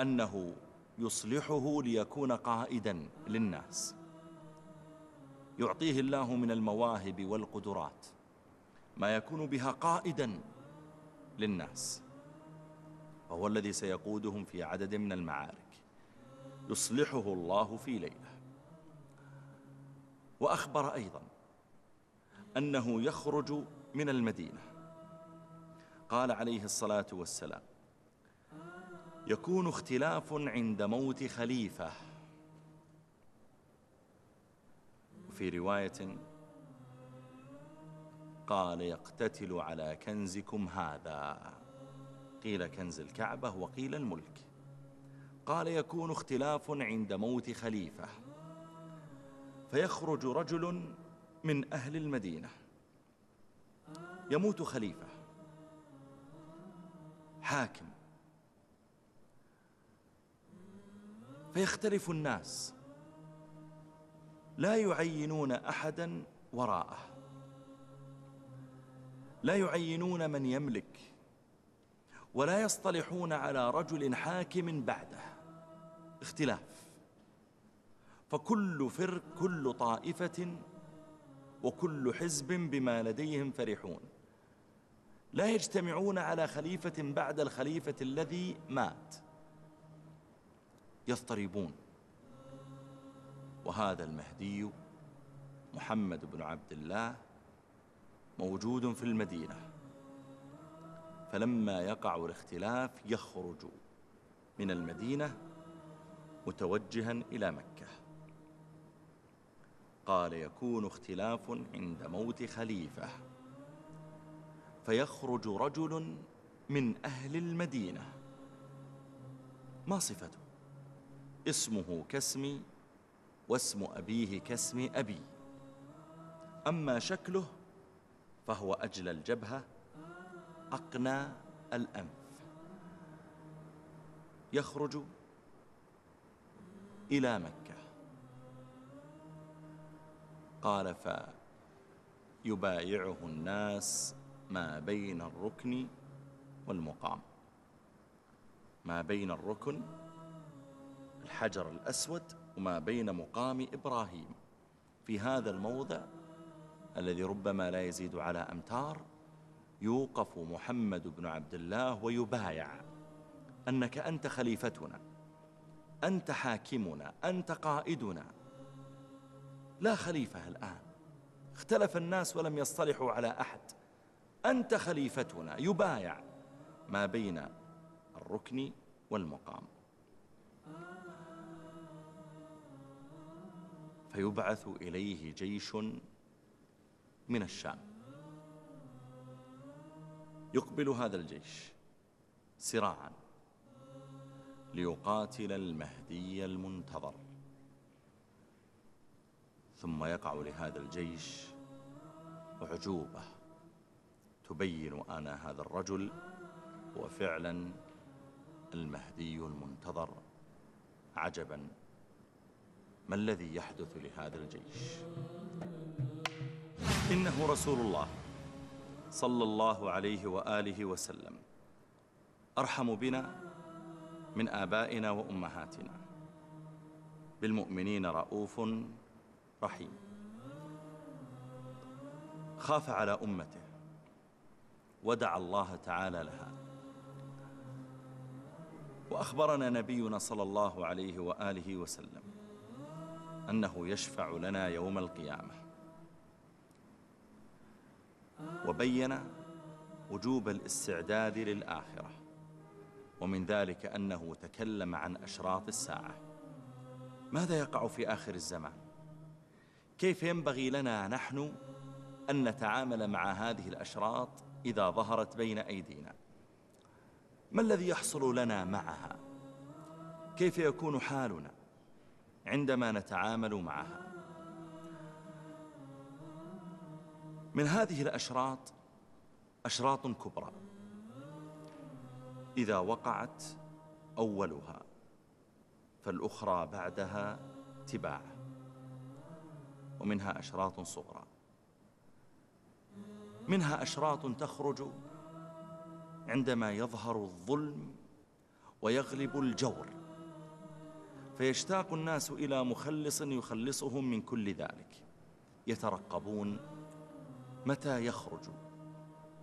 أنه يصلحه ليكون قائدا للناس. يعطيه الله من المواهب والقدرات. ما يكون بها قائدا للناس. وهو الذي سيقودهم في عدد من المعارك. يصلحه الله في ليلة. وأخبر أيضا أنه يخرج من المدينة. قال عليه الصلاة والسلام يكون اختلاف عند موت خليفة. وفي رواية قال يقتتل على كنزكم هذا. قيل كنز الكعبة وقيل الملك. قال يكون اختلاف عند موت خليفة. فيخرج رجل من أهل المدينة. يموت خليفة. حاكم. فيختلف الناس. لا يعينون أحدا وراءه. لا يعينون من يملك. ولا يصطلحون على رجل حاكم بعده. اختلاف. فكل فرق كل طائفة وكل حزب بما لديهم فرحون. لا يجتمعون على خليفة بعد الخليفة الذي مات. يضطربون. وهذا المهدي محمد بن عبد الله موجود في المدينة. فلما يقع الاختلاف يخرج من المدينة متوجها إلى مكة. قال يكون اختلاف عند موت خليفة. فيخرج رجل من أهل المدينة. ما صفته؟ اسمه كاسمي واسم أبيه كاسم أبي. أما شكله فهو أجل الجبهة أقنى الأنف. يخرج إلى مكة. قال فيبايعه الناس ما بين الركن والمقام. ما بين الركن الحجر الأسود وما بين مقام إبراهيم. في هذا الموضع الذي ربما لا يزيد على أمتار يوقف محمد بن عبد الله ويبايع. أنك أنت خليفتنا أنت حاكمنا أنت قائدنا. لا خليفة الآن. اختلف الناس ولم يصطلحوا على أحد. أنت خليفتنا يبايع. ما بين الركن والمقام. فيبعث إليه جيش من الشام. يقبل هذا الجيش سراعا ليقاتل المهدي المنتظر. ثم يقع لهذا الجيش أعجوبة تبين أن هذا الرجل هو فعلا المهدي المنتظر. عجبا ما الذي يحدث لهذا الجيش؟ إنه رسول الله. صلى الله عليه وآله وسلم. أرحم بنا من آبائنا وأمهاتنا. بالمؤمنين رؤوف رحيم. خاف على أمته. ودعا الله تعالى لها. وأخبرنا نبينا صلى الله عليه وآله وسلم أنه يشفع لنا يوم القيامة. وبين وجوب الاستعداد للآخرة ومن ذلك أنه تكلم عن أشراط الساعة. ماذا يقع في آخر الزمان؟ كيف ينبغي لنا نحن أن نتعامل مع هذه الأشراط إذا ظهرت بين أيدينا؟ ما الذي يحصل لنا معها؟ كيف يكون حالنا عندما نتعامل معها؟ من هذه الأشراط أشراط كبرى. إذا وقعت أولها فالأخرى بعدها تباعه ومنها أشراط صغرى. منها أشراط تخرج عندما يظهر الظلم ويغلب الجور فيشتاق الناس إلى مخلص يخلصهم من كل ذلك يترقبون متى يخرج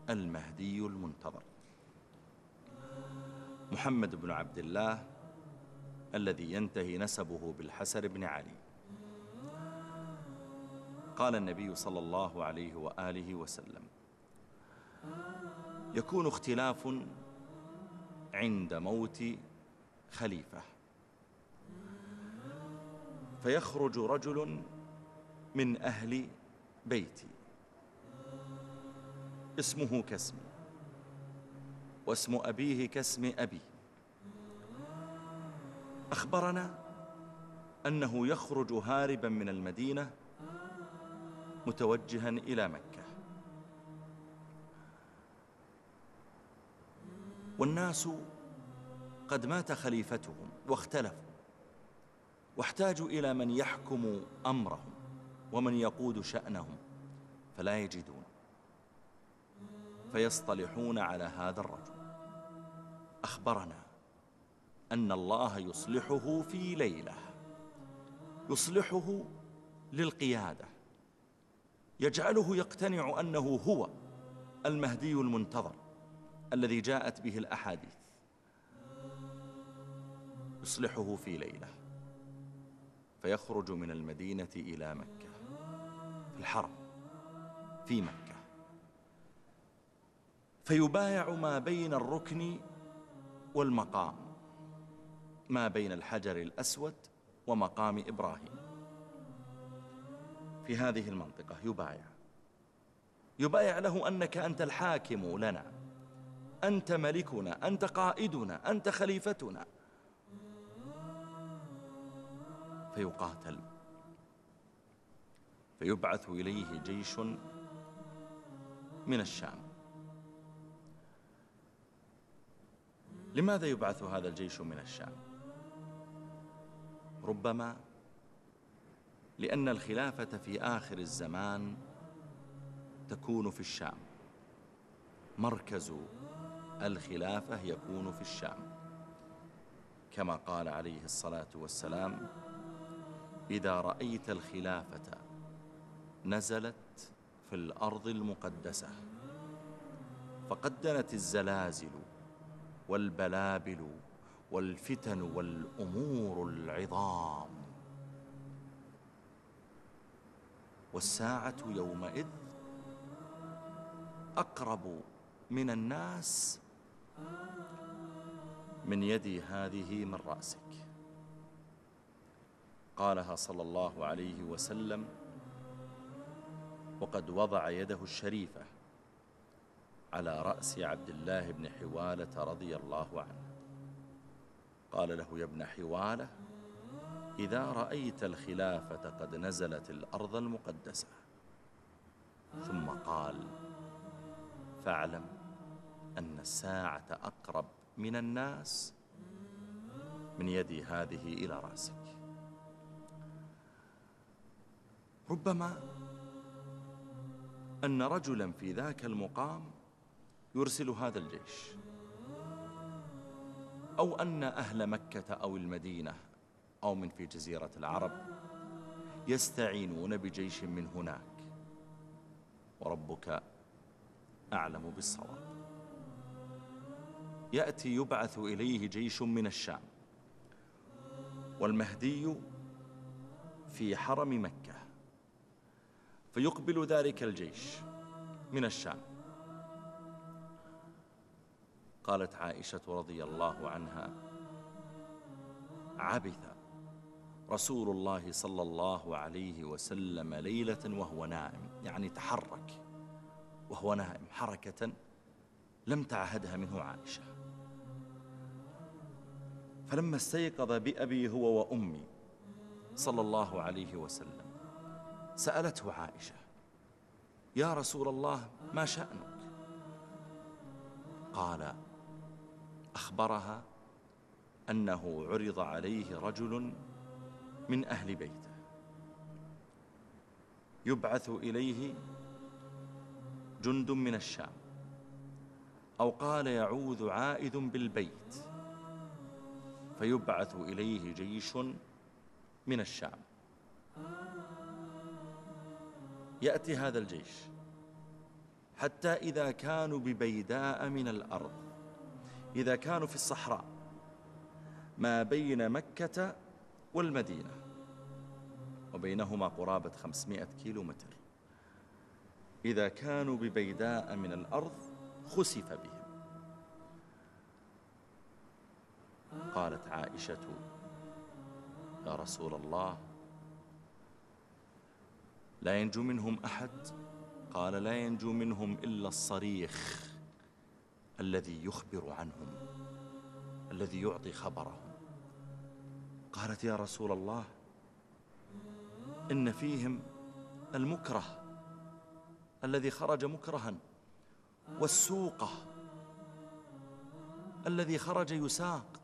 المهدي المنتظر؟ محمد بن عبد الله الذي ينتهي نسبه بالحسن بن علي. قال النبي صلى الله عليه وآله وسلم يكون اختلاف عند موت خليفة. فيخرج رجل من أهل بيتي. اسمه كاسمي واسم أبيه كاسم أبي. أخبرنا أنه يخرج هاربا من المدينة متوجها إلى مكة. والناس قد مات خليفتهم واختلفوا واحتاجوا إلى من يحكم أمرهم ومن يقود شأنهم فلا يجدون. فيصطلحون على هذا الرجل. أخبرنا أن الله يصلحه في ليلة يصلحه للقيادة. يجعله يقتنع أنه هو المهدي المنتظر الذي جاءت به الأحاديث. يصلحه في ليلة فيخرج من المدينة إلى مكة في الحرم في مكة. فيبايع ما بين الركن والمقام ما بين الحجر الأسود ومقام إبراهيم. في هذه المنطقة يبايع. يبايع له أنك أنت الحاكم لنا أنت ملكنا أنت قائدنا أنت خليفتنا. فيقاتل. فيبعث إليه جيش من الشام. لماذا يبعث هذا الجيش من الشام؟ ربما لأن الخلافة في آخر الزمان تكون في الشام. مركز الخلافة يكون في الشام. كما قال عليه الصلاة والسلام إذا رأيت الخلافة نزلت في الأرض المقدسة فقد دنت الزلازل والبلابل والفتن والأمور العظام. والساعة يومئذ أقرب من الناس من يدي هذه من رأسك. قالها صلى الله عليه وسلم وقد وضع يده الشريفة على رأس عبد الله بن حوالة رضي الله عنه. قال له يا ابن حوالة إذا رأيت الخلافة قد نزلت الأرض المقدسة. ثم قال فاعلم أن الساعة أقرب من الناس من يدي هذه إلى رأسك. ربما أن رجلا في ذاك المقام يرسل هذا الجيش. أو أن أهل مكة أو المدينة أو من في جزيرة العرب يستعينون بجيش من هناك. وربك أعلم بالصواب. يأتي يبعث إليه جيش من الشام. والمهدي في حرم مكة. فيقبل ذلك الجيش من الشام. قالت عائشة رضي الله عنها عبث رسول الله صلى الله عليه وسلم ليلة وهو نائم. يعني تحرك وهو نائم حركة لم تعهدها منه عائشة. فلما استيقظ بأبي هو وأمي صلى الله عليه وسلم سألته عائشة يا رسول الله ما شأنك؟ قال أخبرها أنه عرض عليه رجل من أهل بيته. يبعث إليه جند من الشام. أو قال يعوذ عائذ بالبيت. فيبعث إليه جيش من الشام. يأتي هذا الجيش حتى إذا كانوا ببيداء من الأرض. إذا كانوا في الصحراء. ما بين مكة والمدينة. وبينهما قرابة خمسمائة كيلو متر إذا كانوا ببيداء من الأرض خسف بهم. قالت عائشة يا رسول الله لا ينجو منهم أحد. قال لا ينجو منهم إلا الصريخ. الذي يخبر عنهم الذي يعطي خبرهم. قالت يا رسول الله إن فيهم المكره الذي خرج مكرها والسوقة الذي خرج يساق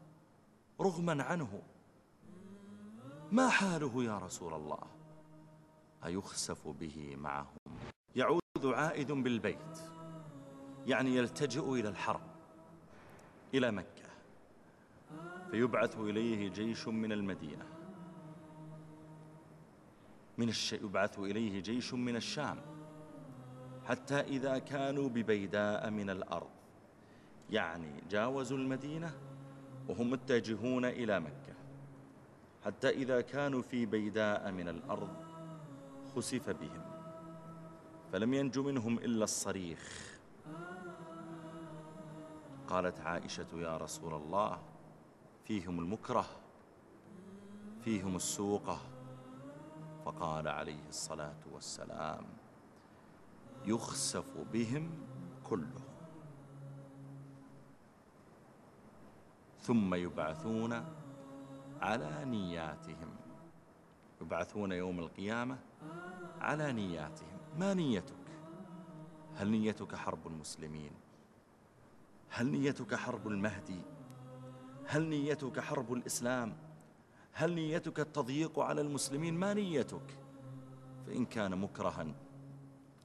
رغما عنه. ما حاله يا رسول الله؟ أيخسف به معهم. يعود عائد بالبيت. يعني يلتجئ إلى الحرم إلى مكة فيبعث إليه جيش من المدينة. من الش... يبعث إليه جيش من الشام. حتى إذا كانوا ببيداء من الأرض. يعني جاوزوا المدينة وهم متجهون إلى مكة. حتى إذا كانوا في بيداء من الأرض خسف بهم. فلم ينج منهم إلا الصريخ. قالت عائشة يا رسول الله فيهم المكره فيهم السوقة فقال عليه الصلاة والسلام يخسف بهم كلهم. ثم يبعثون على نياتهم. يبعثون يوم القيامة على نياتهم. ما نيتك؟ هل نيتك حرب المسلمين؟ هل نيتك حرب المهدي؟ هل نيتك حرب الإسلام؟ هل نيتك التضييق على المسلمين؟ ما نيتك؟ فإن كان مكرها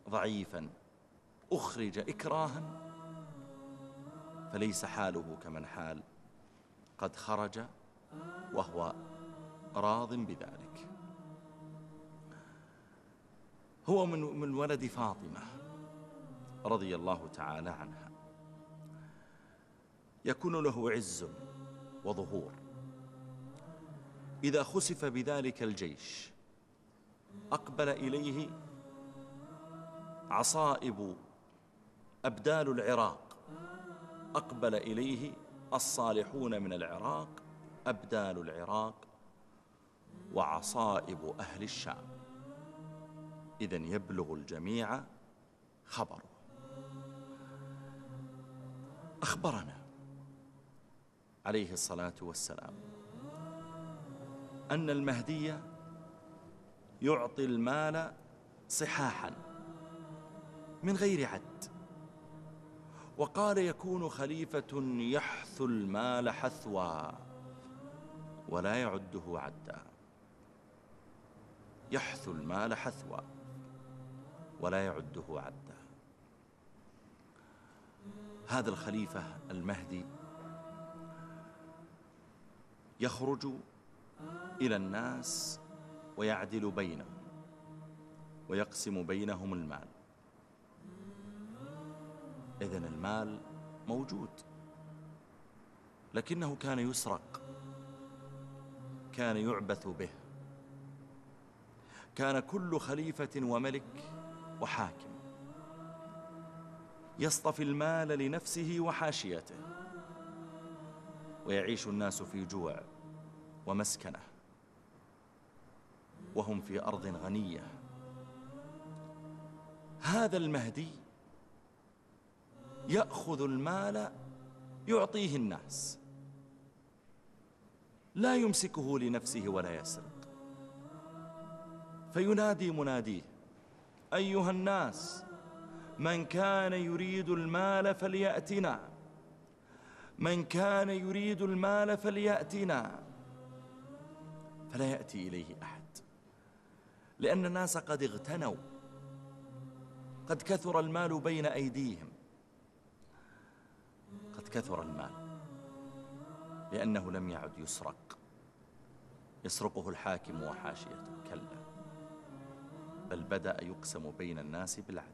ضعيفا أخرج إكراها فليس حاله كمن حال. قد خرج وهو راض بذلك. هو من من ولد فاطمة رضي الله تعالى عنها. يكون له عز وظهور. إذا خسف بذلك الجيش أقبل إليه عصائب أبدال العراق. أقبل إليه الصالحون من العراق أبدال العراق وعصائب أهل الشام. إذا يبلغ الجميع خبره. أخبرنا عليه الصلاة والسلام. أن المهدي يعطي المال صحاحا من غير عد. وقال يكون خليفة يحث المال حثوا ولا يعده عدا. يحث المال حثوا ولا يعده عدا. هذا الخليفة المهدي يخرج إلى الناس ويعدل بينهم ويقسم بينهم المال. إذن المال موجود لكنه كان يسرق كان يعبث به كان كل خليفة وملك وحاكم يصطفي المال لنفسه وحاشيته. ويعيش الناس في جوع ومسكنة وهم في أرض غنية. هذا المهدي يأخذ المال يعطيه الناس. لا يمسكه لنفسه ولا يسرق. فينادي مناديه أيها الناس من كان يريد المال فليأتنا. من كان يريد المال فليأتنا فلا يأتي إليه أحد. لأن الناس قد اغتنوا. قد كثر المال بين أيديهم. قد كثر المال. لأنه لم يعد يسرق. يسرقه الحاكم وحاشيته. كلا. بل بدأ يقسم بين الناس بالعدل.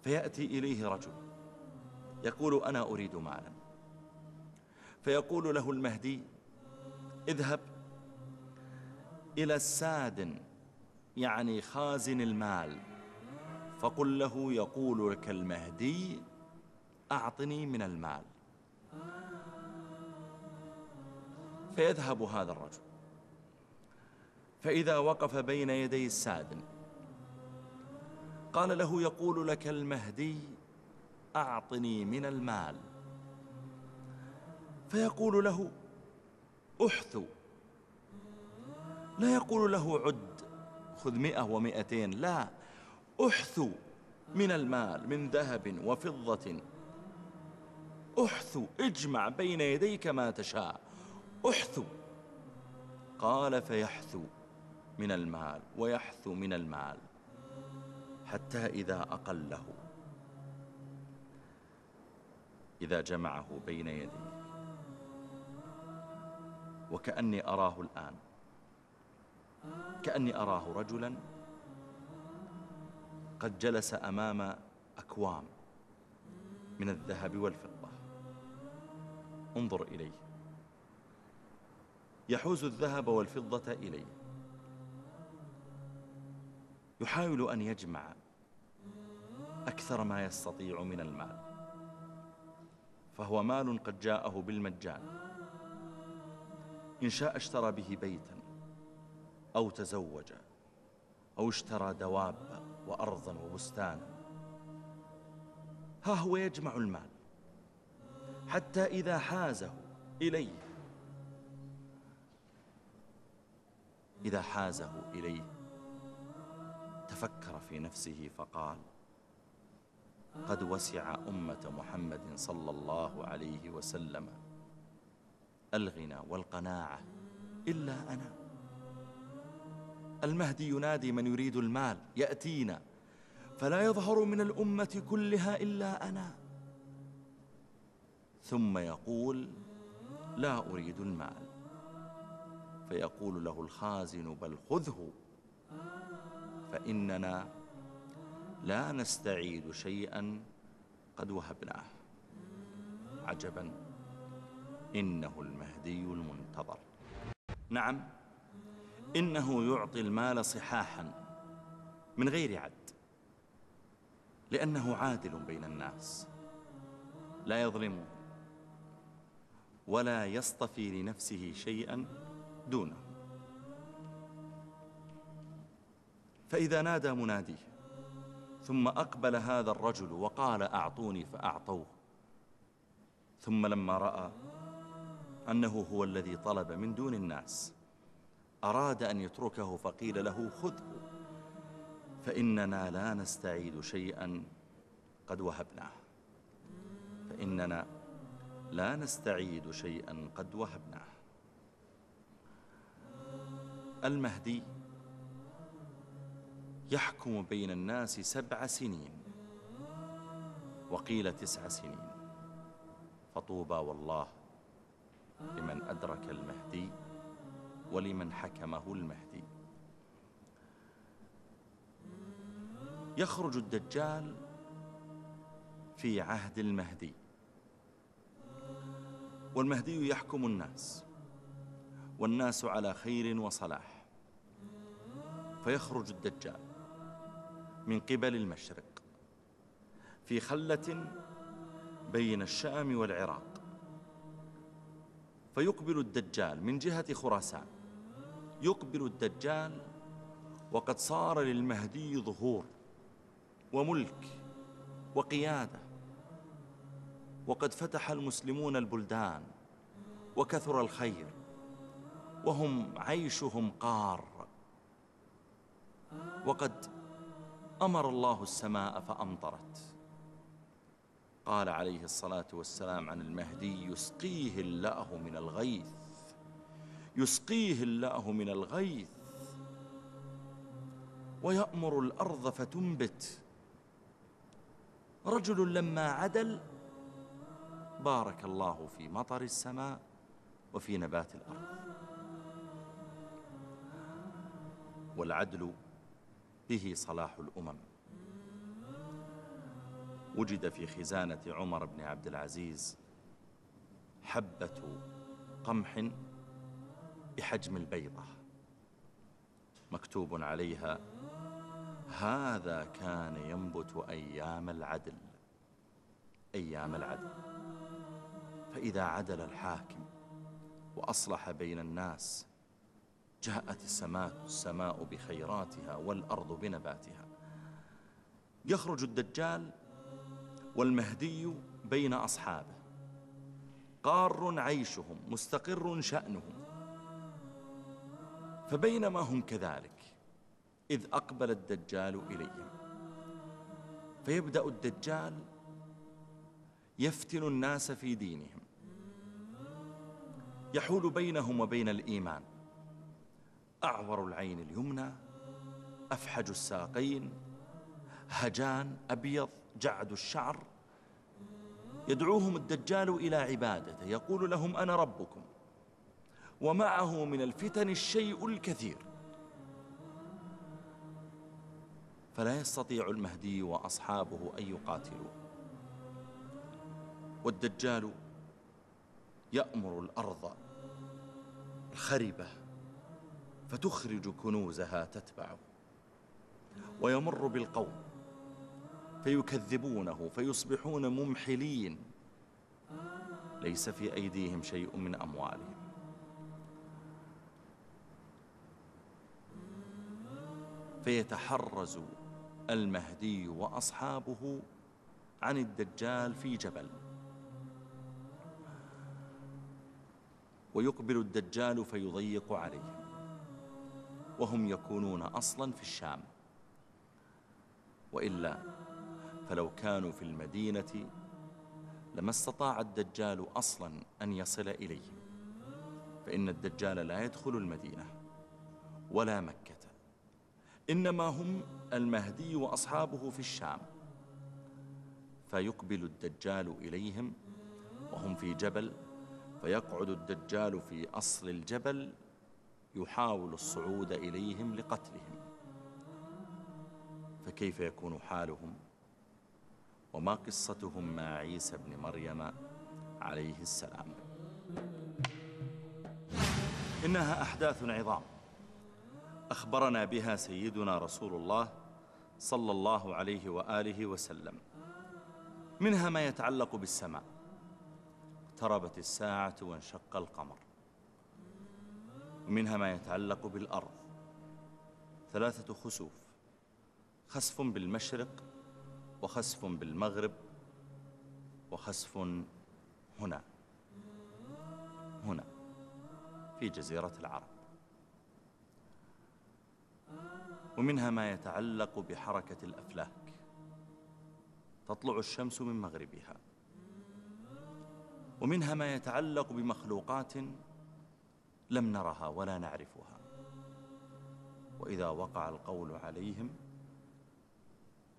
فيأتي إليه رجل. يقول أنا أريد مالا فيقول له المهدي اذهب إلى السادن يعني خازن المال. فقل له يقول لك المهدي أعطني من المال. فيذهب هذا الرجل. فإذا وقف بين يدي السادن قال له يقول لك المهدي أعطني من المال. فيقول له أحثو لا يقول له عد. خذ مئة ومئتين. لا أحثو من المال من ذهب وفضة. أحثو اجمع بين يديك ما تشاء. أحثو قال فيحثو من المال ويحثو من المال حتى إذا أقله. إذا جمعه بين يديه وكأني أراه الآن. كأني أراه رجلا. قد جلس أمام أكوام من الذهب والفضة. انظر إليه. يحوز الذهب والفضة إليه. يحاول أن يجمع أكثر ما يستطيع من المال. فهو مال قد جاءه بالمجان. إن شاء اشترى به بيتا أو تزوج أو اشترى دواب وأرضا وبستانا. ها هو يجمع المال حتى إذا حازه إليه. إذا حازه إليه تفكر في نفسه فقال قد وسع أمة محمد صلى الله عليه وسلم. الغنى والقناعة إلا أنا. المهدي ينادي من يريد المال يأتينا. فلا يظهر من الأمة كلها إلا أنا. ثم يقول لا أريد المال. فيقول له الخازن بل خذه فإننا لا نستعيد شيئا قد وهبناه. عجبا. إنه المهدي المنتظر. نعم. إنه يعطي المال صحاحا. من غير عد. لأنه عادل بين الناس. لا يظلمهم ولا يصطفي لنفسه شيئا دونه. فإذا نادى مناديه ثم أقبل هذا الرجل وقال أعطوني فأعطوه. ثم لما رأى أنه هو الذي طلب من دون الناس أراد أن يتركه فقيل له خذه فإننا لا نستعيد شيئا قد وهبناه. فإننا لا نستعيد شيئا قد وهبناه. المهدي يحكم بين الناس سبع سنين وقيل تسع سنين. فطوبى والله لمن أدرك المهدي ولمن حكمه المهدي. يخرج الدجال في عهد المهدي. والمهدي يحكم الناس والناس على خير وصلاح. فيخرج الدجال من قبل المشرق في خلة بين الشأم والعراق. فيقبل الدجال من جهة خراسان. يقبل الدجال وقد صار للمهدي ظهور وملك وقيادة. وقد فتح المسلمون البلدان وكثر الخير وهم عيشهم قار. وقد أمر الله السماء فأمطرت. قال عليه الصلاة والسلام عن المهدي يسقيه الله من الغيث. يسقيه الله من الغيث. ويأمر الأرض فتنبت. رجل لما عدل بارك الله في مطر السماء وفي نبات الأرض. والعدل به صلاح الأمم. وجد في خزانة عمر بن عبد العزيز حبة قمح بحجم البيضة. مكتوب عليها هذا كان ينبت أيام العدل. أيام العدل. فإذا عدل الحاكم وأصلح بين الناس جاءت السماء, السماء بخيراتها والأرض بنباتها. يخرج الدجال والمهدي بين أصحابه. قار عيشهم مستقر شأنهم. فبينما هم كذلك إذ أقبل الدجال إليهم. فيبدأ الدجال يفتن الناس في دينهم. يحول بينهم وبين الإيمان. أعور العين اليمنى أفحج الساقين هجان أبيض جعد الشعر. يدعوهم الدجال إلى عبادته يقول لهم أنا ربكم ومعه من الفتن الشيء الكثير. فلا يستطيع المهدي وأصحابه أن يقاتلوه. والدجال يأمر الأرض الخربة فتخرج كنوزها تتبعه ويمر بالقوم فيكذبونه فيصبحون ممحلين. ليس في أيديهم شيء من أموالهم. فيتحرز المهدي وأصحابه عن الدجال في جبل. ويقبل الدجال فيضيق عليهم. وهم يكونون أصلا في الشام. وإلا فلو كانوا في المدينة لما استطاع الدجال أصلا أن يصل إليهم فإن الدجال لا يدخل المدينة ولا مكة إنما هم المهدي وأصحابه في الشام. فيقبل الدجال إليهم وهم في جبل فيقعد الدجال في أصل الجبل يحاول الصعود إليهم لقتلهم. فكيف يكون حالهم؟ وما قصتهم مع عيسى بن مريم عليه السلام؟ إنها أحداث عظام. أخبرنا بها سيدنا رسول الله صلى الله عليه وآله وسلم. منها ما يتعلق بالسماء. اقتربت الساعة وانشق القمر. ومنها ما يتعلق بالأرض. ثلاثة خسوف. خسف بالمشرق وخسف بالمغرب وخسف هنا. هنا في جزيرة العرب. ومنها ما يتعلق بحركة الأفلاك. تطلع الشمس من مغربها. ومنها ما يتعلق بمخلوقات لم نرها ولا نعرفها. وإذا وقع القول عليهم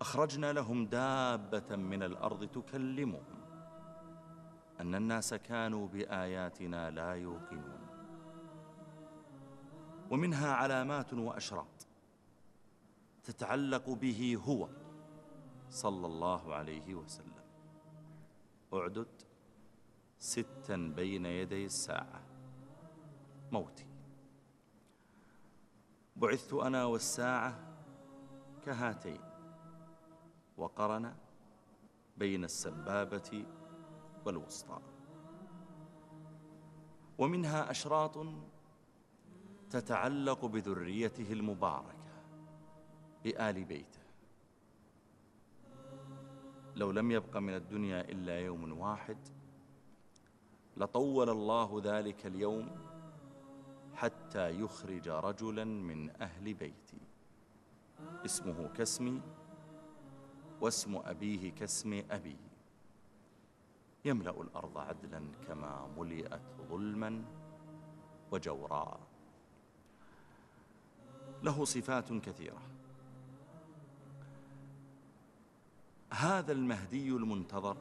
أخرجنا لهم دابة من الأرض تكلمهم أن الناس كانوا بآياتنا لا يوقنون. ومنها علامات وأشراط تتعلق به هو صلى الله عليه وسلم. أعدد ستا بين يدي الساعة. موتي. بعثت أنا والساعة كهاتين وقرن بين السبابة والوسطى. ومنها أشراط تتعلق بذريته المباركة بآل بيته. لو لم يبق من الدنيا إلا يوم واحد لطول الله ذلك اليوم حتى يخرج رجلا من أهل بيتي. اسمه كاسمي واسم أبيه كاسم أبي. يملأ الأرض عدلا كما ملئت ظلما وجورا له صفات كثيرة. هذا المهدي المنتظر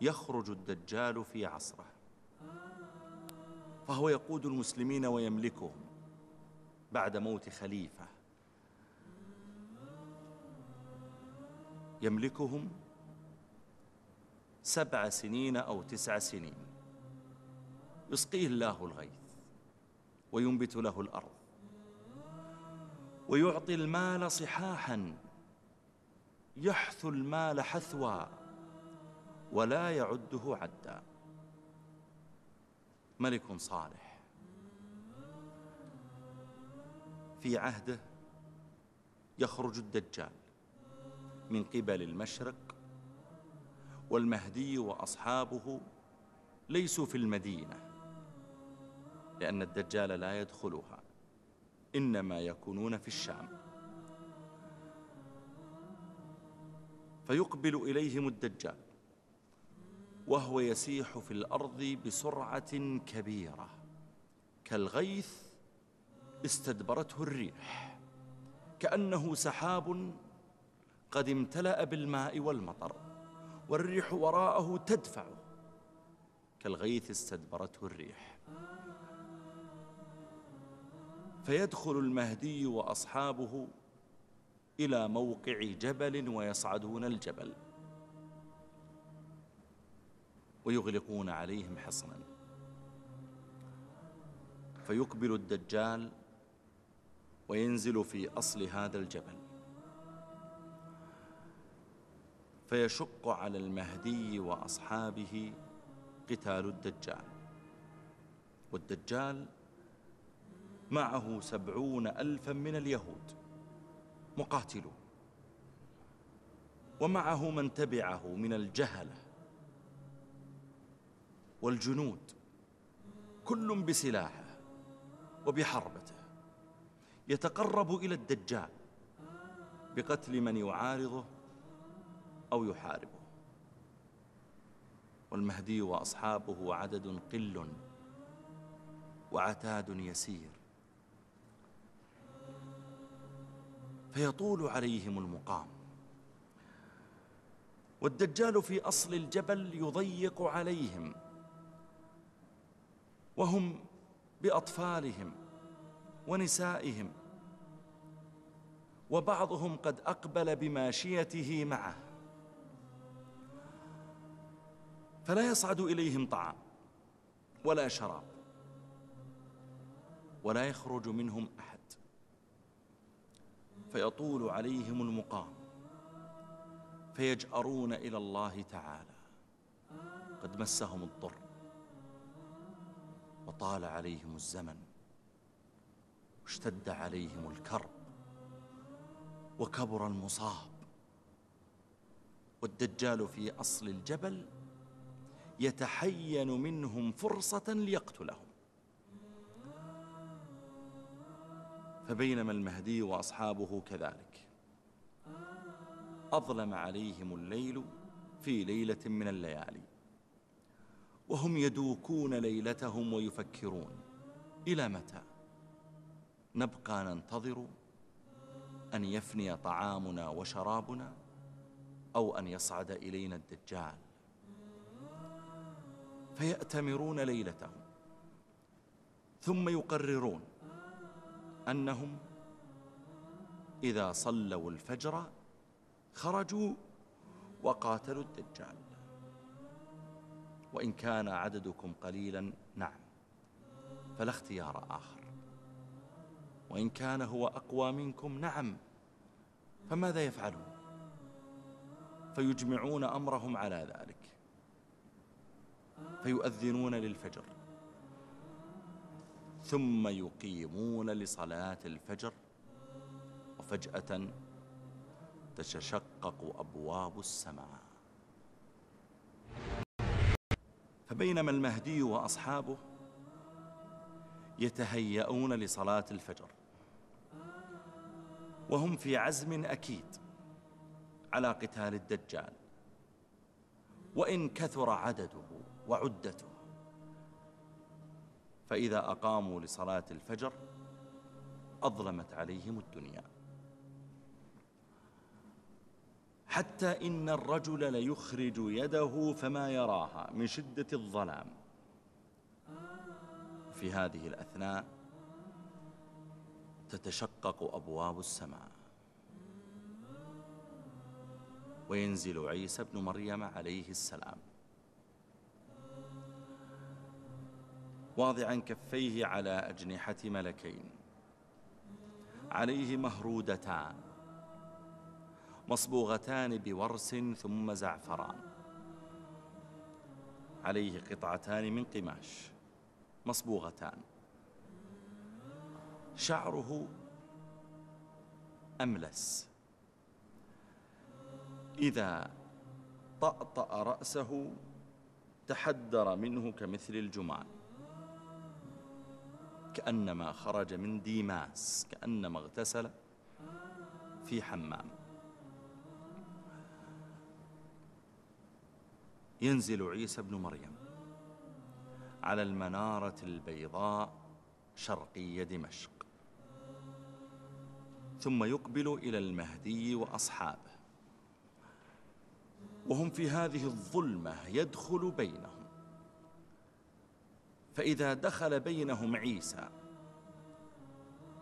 يخرج الدجال في عصره. فهو يقود المسلمين ويملكهم بعد موت خليفة. يملكهم سبع سنين أو تسع سنين. يسقيه الله الغيث وينبت له الأرض ويعطي المال صحاحا. يحث المال حثوا ولا يعده عدا. ملك صالح. في عهده يخرج الدجال من قبل المشرق والمهدي وأصحابه ليسوا في المدينة لأن الدجال لا يدخلها إنما يكونون في الشام. فيقبل إليهم الدجال. وهو يسيح في الأرض بسرعة كبيرة كالغيث استدبرته الريح كأنه سحاب قد امتلأ بالماء والمطر والريح وراءه تدفعه كالغيث استدبرته الريح. فيدخل المهدي وأصحابه إلى موقع جبل ويصعدون الجبل. ويغلقون عليهم حصنا. فيقبل الدجال وينزل في أصل هذا الجبل. فيشق على المهدي وأصحابه قتال الدجال. والدجال معه سبعون ألفا من اليهود مقاتلون. ومعه من تبعه من الجهلة. والجنود كل بسلاحه وبحربته يتقرب إلى الدجال بقتل من يعارضه أو يحاربه. والمهدي وأصحابه عدد قل وعتاد يسير. فيطول عليهم المقام. والدجال في أصل الجبل يضيق عليهم وهم بأطفالهم ونسائهم وبعضهم قد أقبل بماشيته معه. فلا يصعد إليهم طعام ولا شراب ولا يخرج منهم أحد. فيطول عليهم المقام فيجأرون إلى الله تعالى. قد مسهم الضر. وطال عليهم الزمن واشتد عليهم الكرب وكبر المصاب والدجال في أصل الجبل يتحين منهم فرصة ليقتلهم. فبينما المهدي وأصحابه كذلك أظلم عليهم الليل في ليلة من الليالي. وهم يدوكون ليلتهم ويفكرون. إلى متى؟ نبقى ننتظر أن يفني طعامنا وشرابنا أو أن يصعد إلينا الدجال. فيأتمرون ليلتهم ثم يقررون أنهم إذا صلوا الفجر خرجوا وقاتلوا الدجال. وإن كان عددكم قليلا نعم. فلا اختيار آخر. وإن كان هو أقوى منكم نعم. فماذا يفعلون؟ فيجمعون أمرهم على ذلك. فيؤذنون للفجر. ثم يقيمون لصلاة الفجر. وفجأة تتشقق أبواب السماء. فبينما المهدي وأصحابه يتهيئون لصلاة الفجر. وهم في عزم أكيد على قتال الدجال. وإن كثر عدده وعدته فإذا أقاموا لصلاة الفجر أظلمت عليهم الدنيا. حتى إن الرجل ليخرج يده فما يراها من شدة الظلام. في هذه الأثناء تتشقق أبواب السماء. وينزل عيسى بن مريم عليه السلام. واضعا كفيه على أجنحة ملكين. عليه مهرودتان. مصبوغتان بورس ثم زعفران. عليه قطعتان من قماش. مصبوغتان. شعره أملس. إذا طأطأ رأسه تحدر منه كمثل الجمان. كأنما خرج من ديماس كأنما اغتسل في حمام. ينزل عيسى بن مريم على المنارة البيضاء شرقي دمشق ثم يقبل إلى المهدي وأصحابه وهم في هذه الظلمة يدخل بينهم. فإذا دخل بينهم عيسى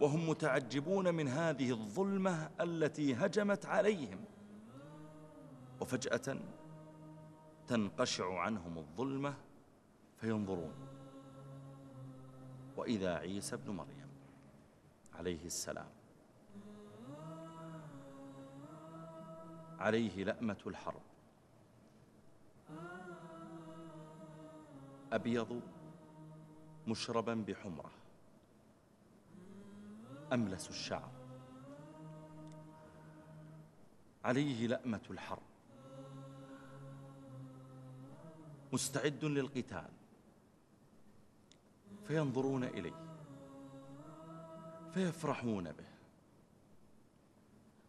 وهم متعجبون من هذه الظلمة التي هجمت عليهم وفجأة تنقشع عنهم الظلمة فينظرون. وإذا عيسى ابن مريم عليه السلام عليه لأمة الحرب أبيض مشربا بحمرة أملس الشعر عليه لأمة الحرب. مستعد للقتال. فينظرون إليه. فيفرحون به.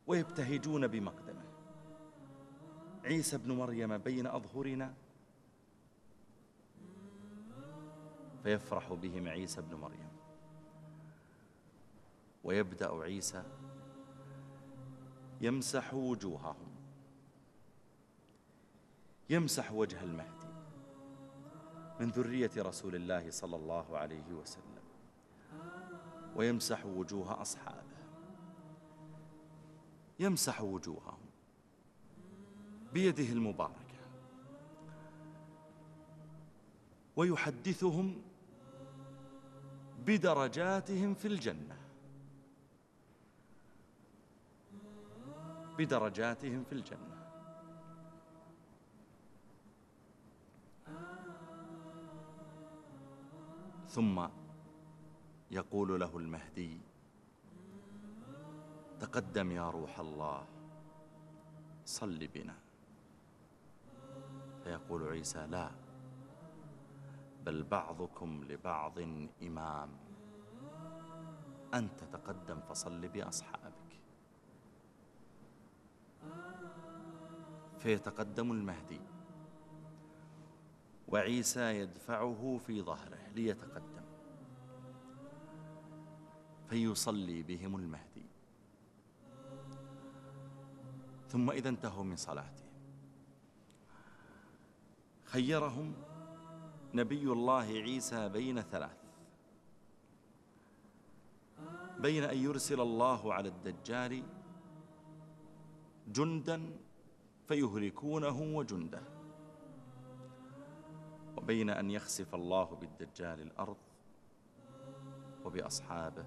ويبتهجون بمقدمه. عيسى ابن مريم بين أظهرنا. فيفرح بهم عيسى ابن مريم. ويبدأ عيسى يمسح وجوههم. يمسح وجه المهدي. من ذرية رسول الله صلى الله عليه وسلم. ويمسح وجوه أصحابه. يمسح وجوههم بيده المباركة. ويحدثهم بدرجاتهم في الجنة. بدرجاتهم في الجنة. ثم يقول له المهدي تقدم يا روح الله صل بنا. فيقول عيسى لا بل بعضكم لبعض إمام. أنت تقدم فصل بأصحابك. فيتقدم المهدي. وعيسى يدفعه في ظهره ليتقدم. فيصلي بهم المهدي. ثم إذا انتهوا من صلاته خيرهم نبي الله عيسى بين ثلاث. بين أن يرسل الله على الدجال جندا فيهلكونه وجنده. وبين أن يخسف الله بالدجال الأرض وبأصحابه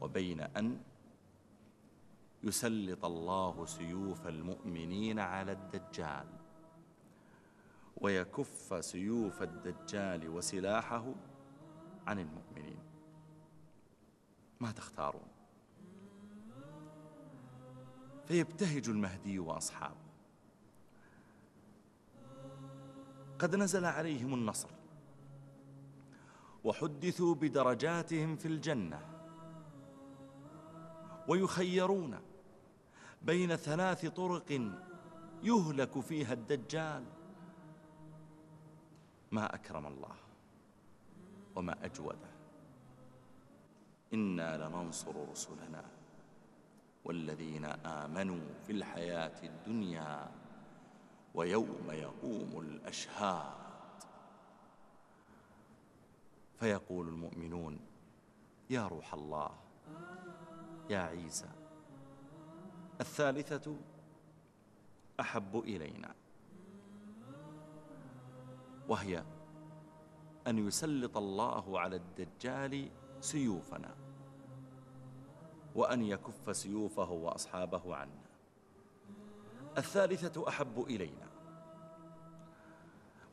وبين أن يسلط الله سيوف المؤمنين على الدجال ويكف سيوف الدجال وسلاحه عن المؤمنين. ما تختارون؟ فيبتهج المهدي وأصحابه. قد نزل عليهم النصر وحدثوا بدرجاتهم في الجنة ويخيرون بين ثلاث طرق يهلك فيها الدجال. ما أكرم الله وما أجوده إنا لننصر رسلنا والذين آمنوا في الحياة الدنيا. ويوم يقوم الأشهاد. فيقول المؤمنون يا روح الله يا عيسى الثالثة أحب إلينا وهي أن يسلط الله على الدجال سيوفنا وأن يكف سيوفه وأصحابه عنا. الثالثة أحب إلينا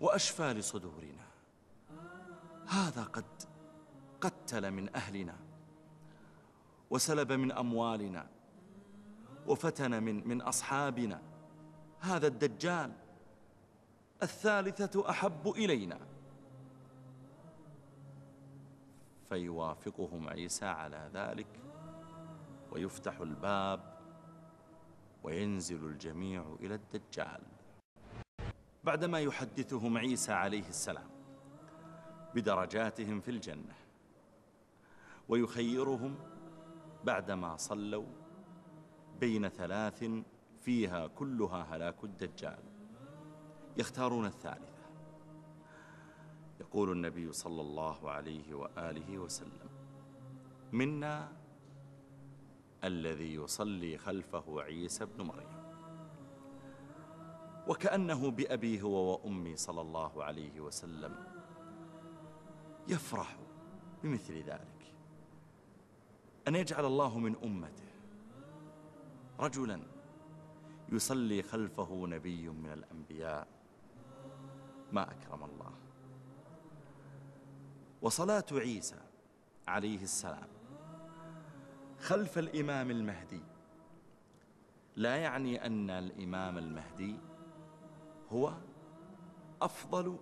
وأشفى لصدورنا. هذا قد قتل من أهلنا وسلب من أموالنا وفتن من, من أصحابنا. هذا الدجال الثالثة أحب إلينا. فيوافقهم عيسى على ذلك ويفتح الباب وينزل الجميع إلى الدجال. بعدما يحدثهم عيسى عليه السلام بدرجاتهم في الجنة ويخيرهم بعدما صلوا بين ثلاث فيها كلها هلاك الدجال يختارون الثالثة. يقول النبي صلى الله عليه وآله وسلم منا الذي يصلي خلفه عيسى بن مريم. وكأنه بأبي هو وأمي صلى الله عليه وسلم. يفرح بمثل ذلك. أن يجعل الله من أمته. رجلا يصلي خلفه نبي من الأنبياء. ما أكرم الله. وصلاة عيسى عليه السلام خلف الإمام المهدي. لا يعني أن الإمام المهدي هو أفضل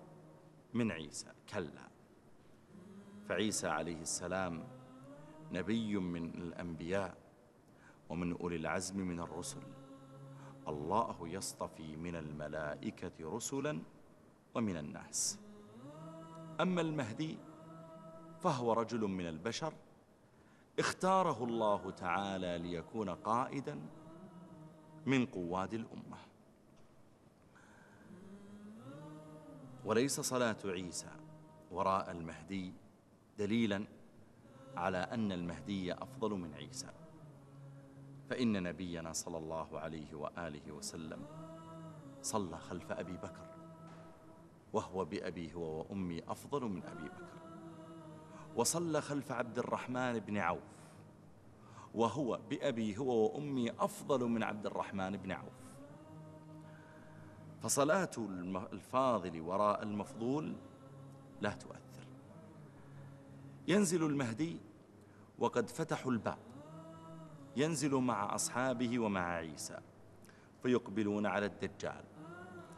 من عيسى. كلا. فعيسى عليه السلام نبي من الأنبياء ومن أولي العزم من الرسل. الله يصطفي من الملائكة رسلا ومن الناس. أما المهدي فهو رجل من البشر اختاره الله تعالى ليكون قائدا من قواد الأمة. وليس صلاة عيسى وراء المهدي دليلا على أن المهدي أفضل من عيسى. فإن نبينا صلى الله عليه وآله وسلم صلى خلف أبي بكر وهو بأبي هو وأمي أفضل من أبي بكر. وصلى خلف عبد الرحمن بن عوف وهو بأبي هو وأمي أفضل من عبد الرحمن بن عوف. فصلاة الفاضل وراء المفضول لا تؤثر. ينزل المهدي وقد فتحوا الباب. ينزل مع أصحابه ومع عيسى فيقبلون على الدجال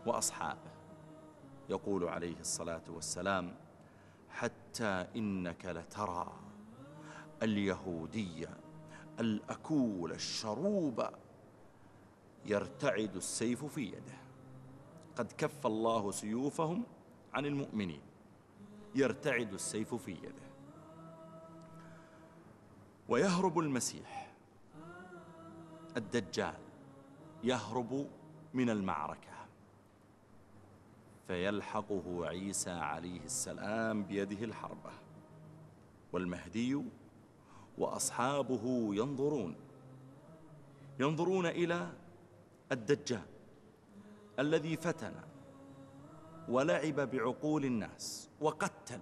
وأصحابه. يقول عليه الصلاة والسلام حتى إنك لترى اليهودية الأكول الشروب يرتعد السيف في يده. قد كف الله سيوفهم عن المؤمنين. يرتعد السيف في يده. ويهرب المسيح. الدجال يهرب من المعركة. فيلحقه عيسى عليه السلام بيده الحربة. والمهدي وأصحابه ينظرون. ينظرون إلى الدجال. الذي فتن ولعب بعقول الناس وقتل.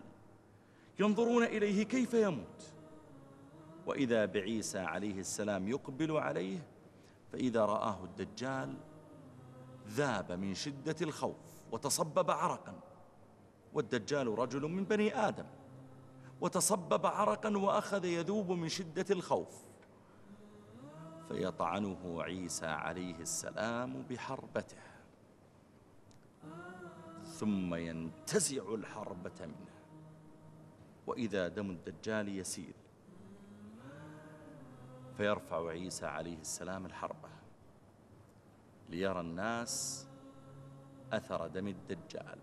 ينظرون إليه كيف يموت. وإذا بعيسى عليه السلام يقبل عليه فإذا رآه الدجال ذاب من شدة الخوف وتصبب عرقا. والدجال رجل من بني آدم. وتصبب عرقا وأخذ يذوب من شدة الخوف. فيطعنه عيسى عليه السلام بحربته. ثم ينتزع الحربة منه وإذا دم الدجال يسيل فيرفع عيسى عليه السلام الحربة ليرى الناس أثر دم الدجال.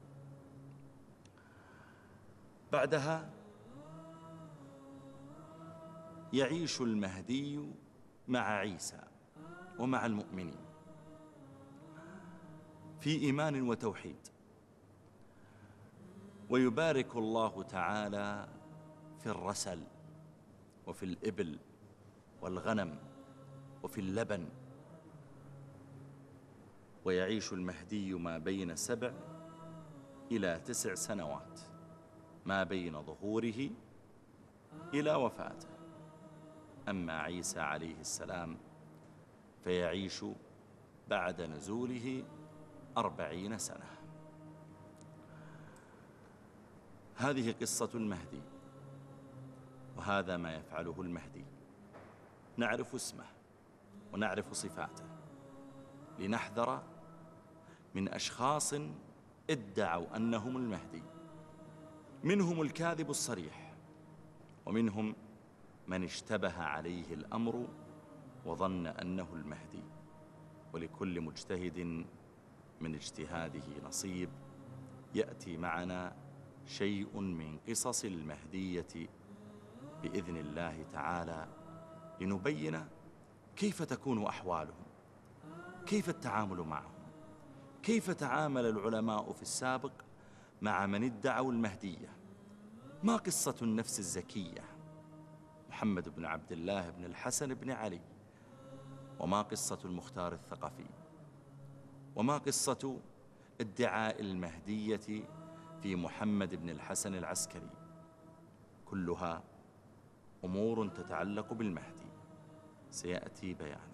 بعدها يعيش المهدي مع عيسى ومع المؤمنين في إيمان وتوحيد. ويبارك الله تعالى في الرسل وفي الإبل والغنم وفي اللبن. ويعيش المهدي ما بين سبع إلى تسع سنوات ما بين ظهوره إلى وفاته. أما عيسى عليه السلام فيعيش بعد نزوله أربعين سنة. هذه قصة المهدي وهذا ما يفعله المهدي. نعرف اسمه ونعرف صفاته. لنحذر من أشخاص ادعوا أنهم المهدي. منهم الكاذب الصريح ومنهم من اشتبه عليه الأمر وظن أنه المهدي. ولكل مجتهد من اجتهاده نصيب. يأتي معنا شيء من قصص المهدية بإذن الله تعالى لنبين كيف تكون أحوالهم كيف التعامل معهم كيف تعامل العلماء في السابق مع من ادعوا المهدية. ما قصة النفس الزكية؟ محمد بن عبد الله بن الحسن بن علي. وما قصة المختار الثقفي؟ وما قصة ادعاء المهدية في محمد بن الحسن العسكري. كلها أمور تتعلق بالمهدي. سيأتي بيانها.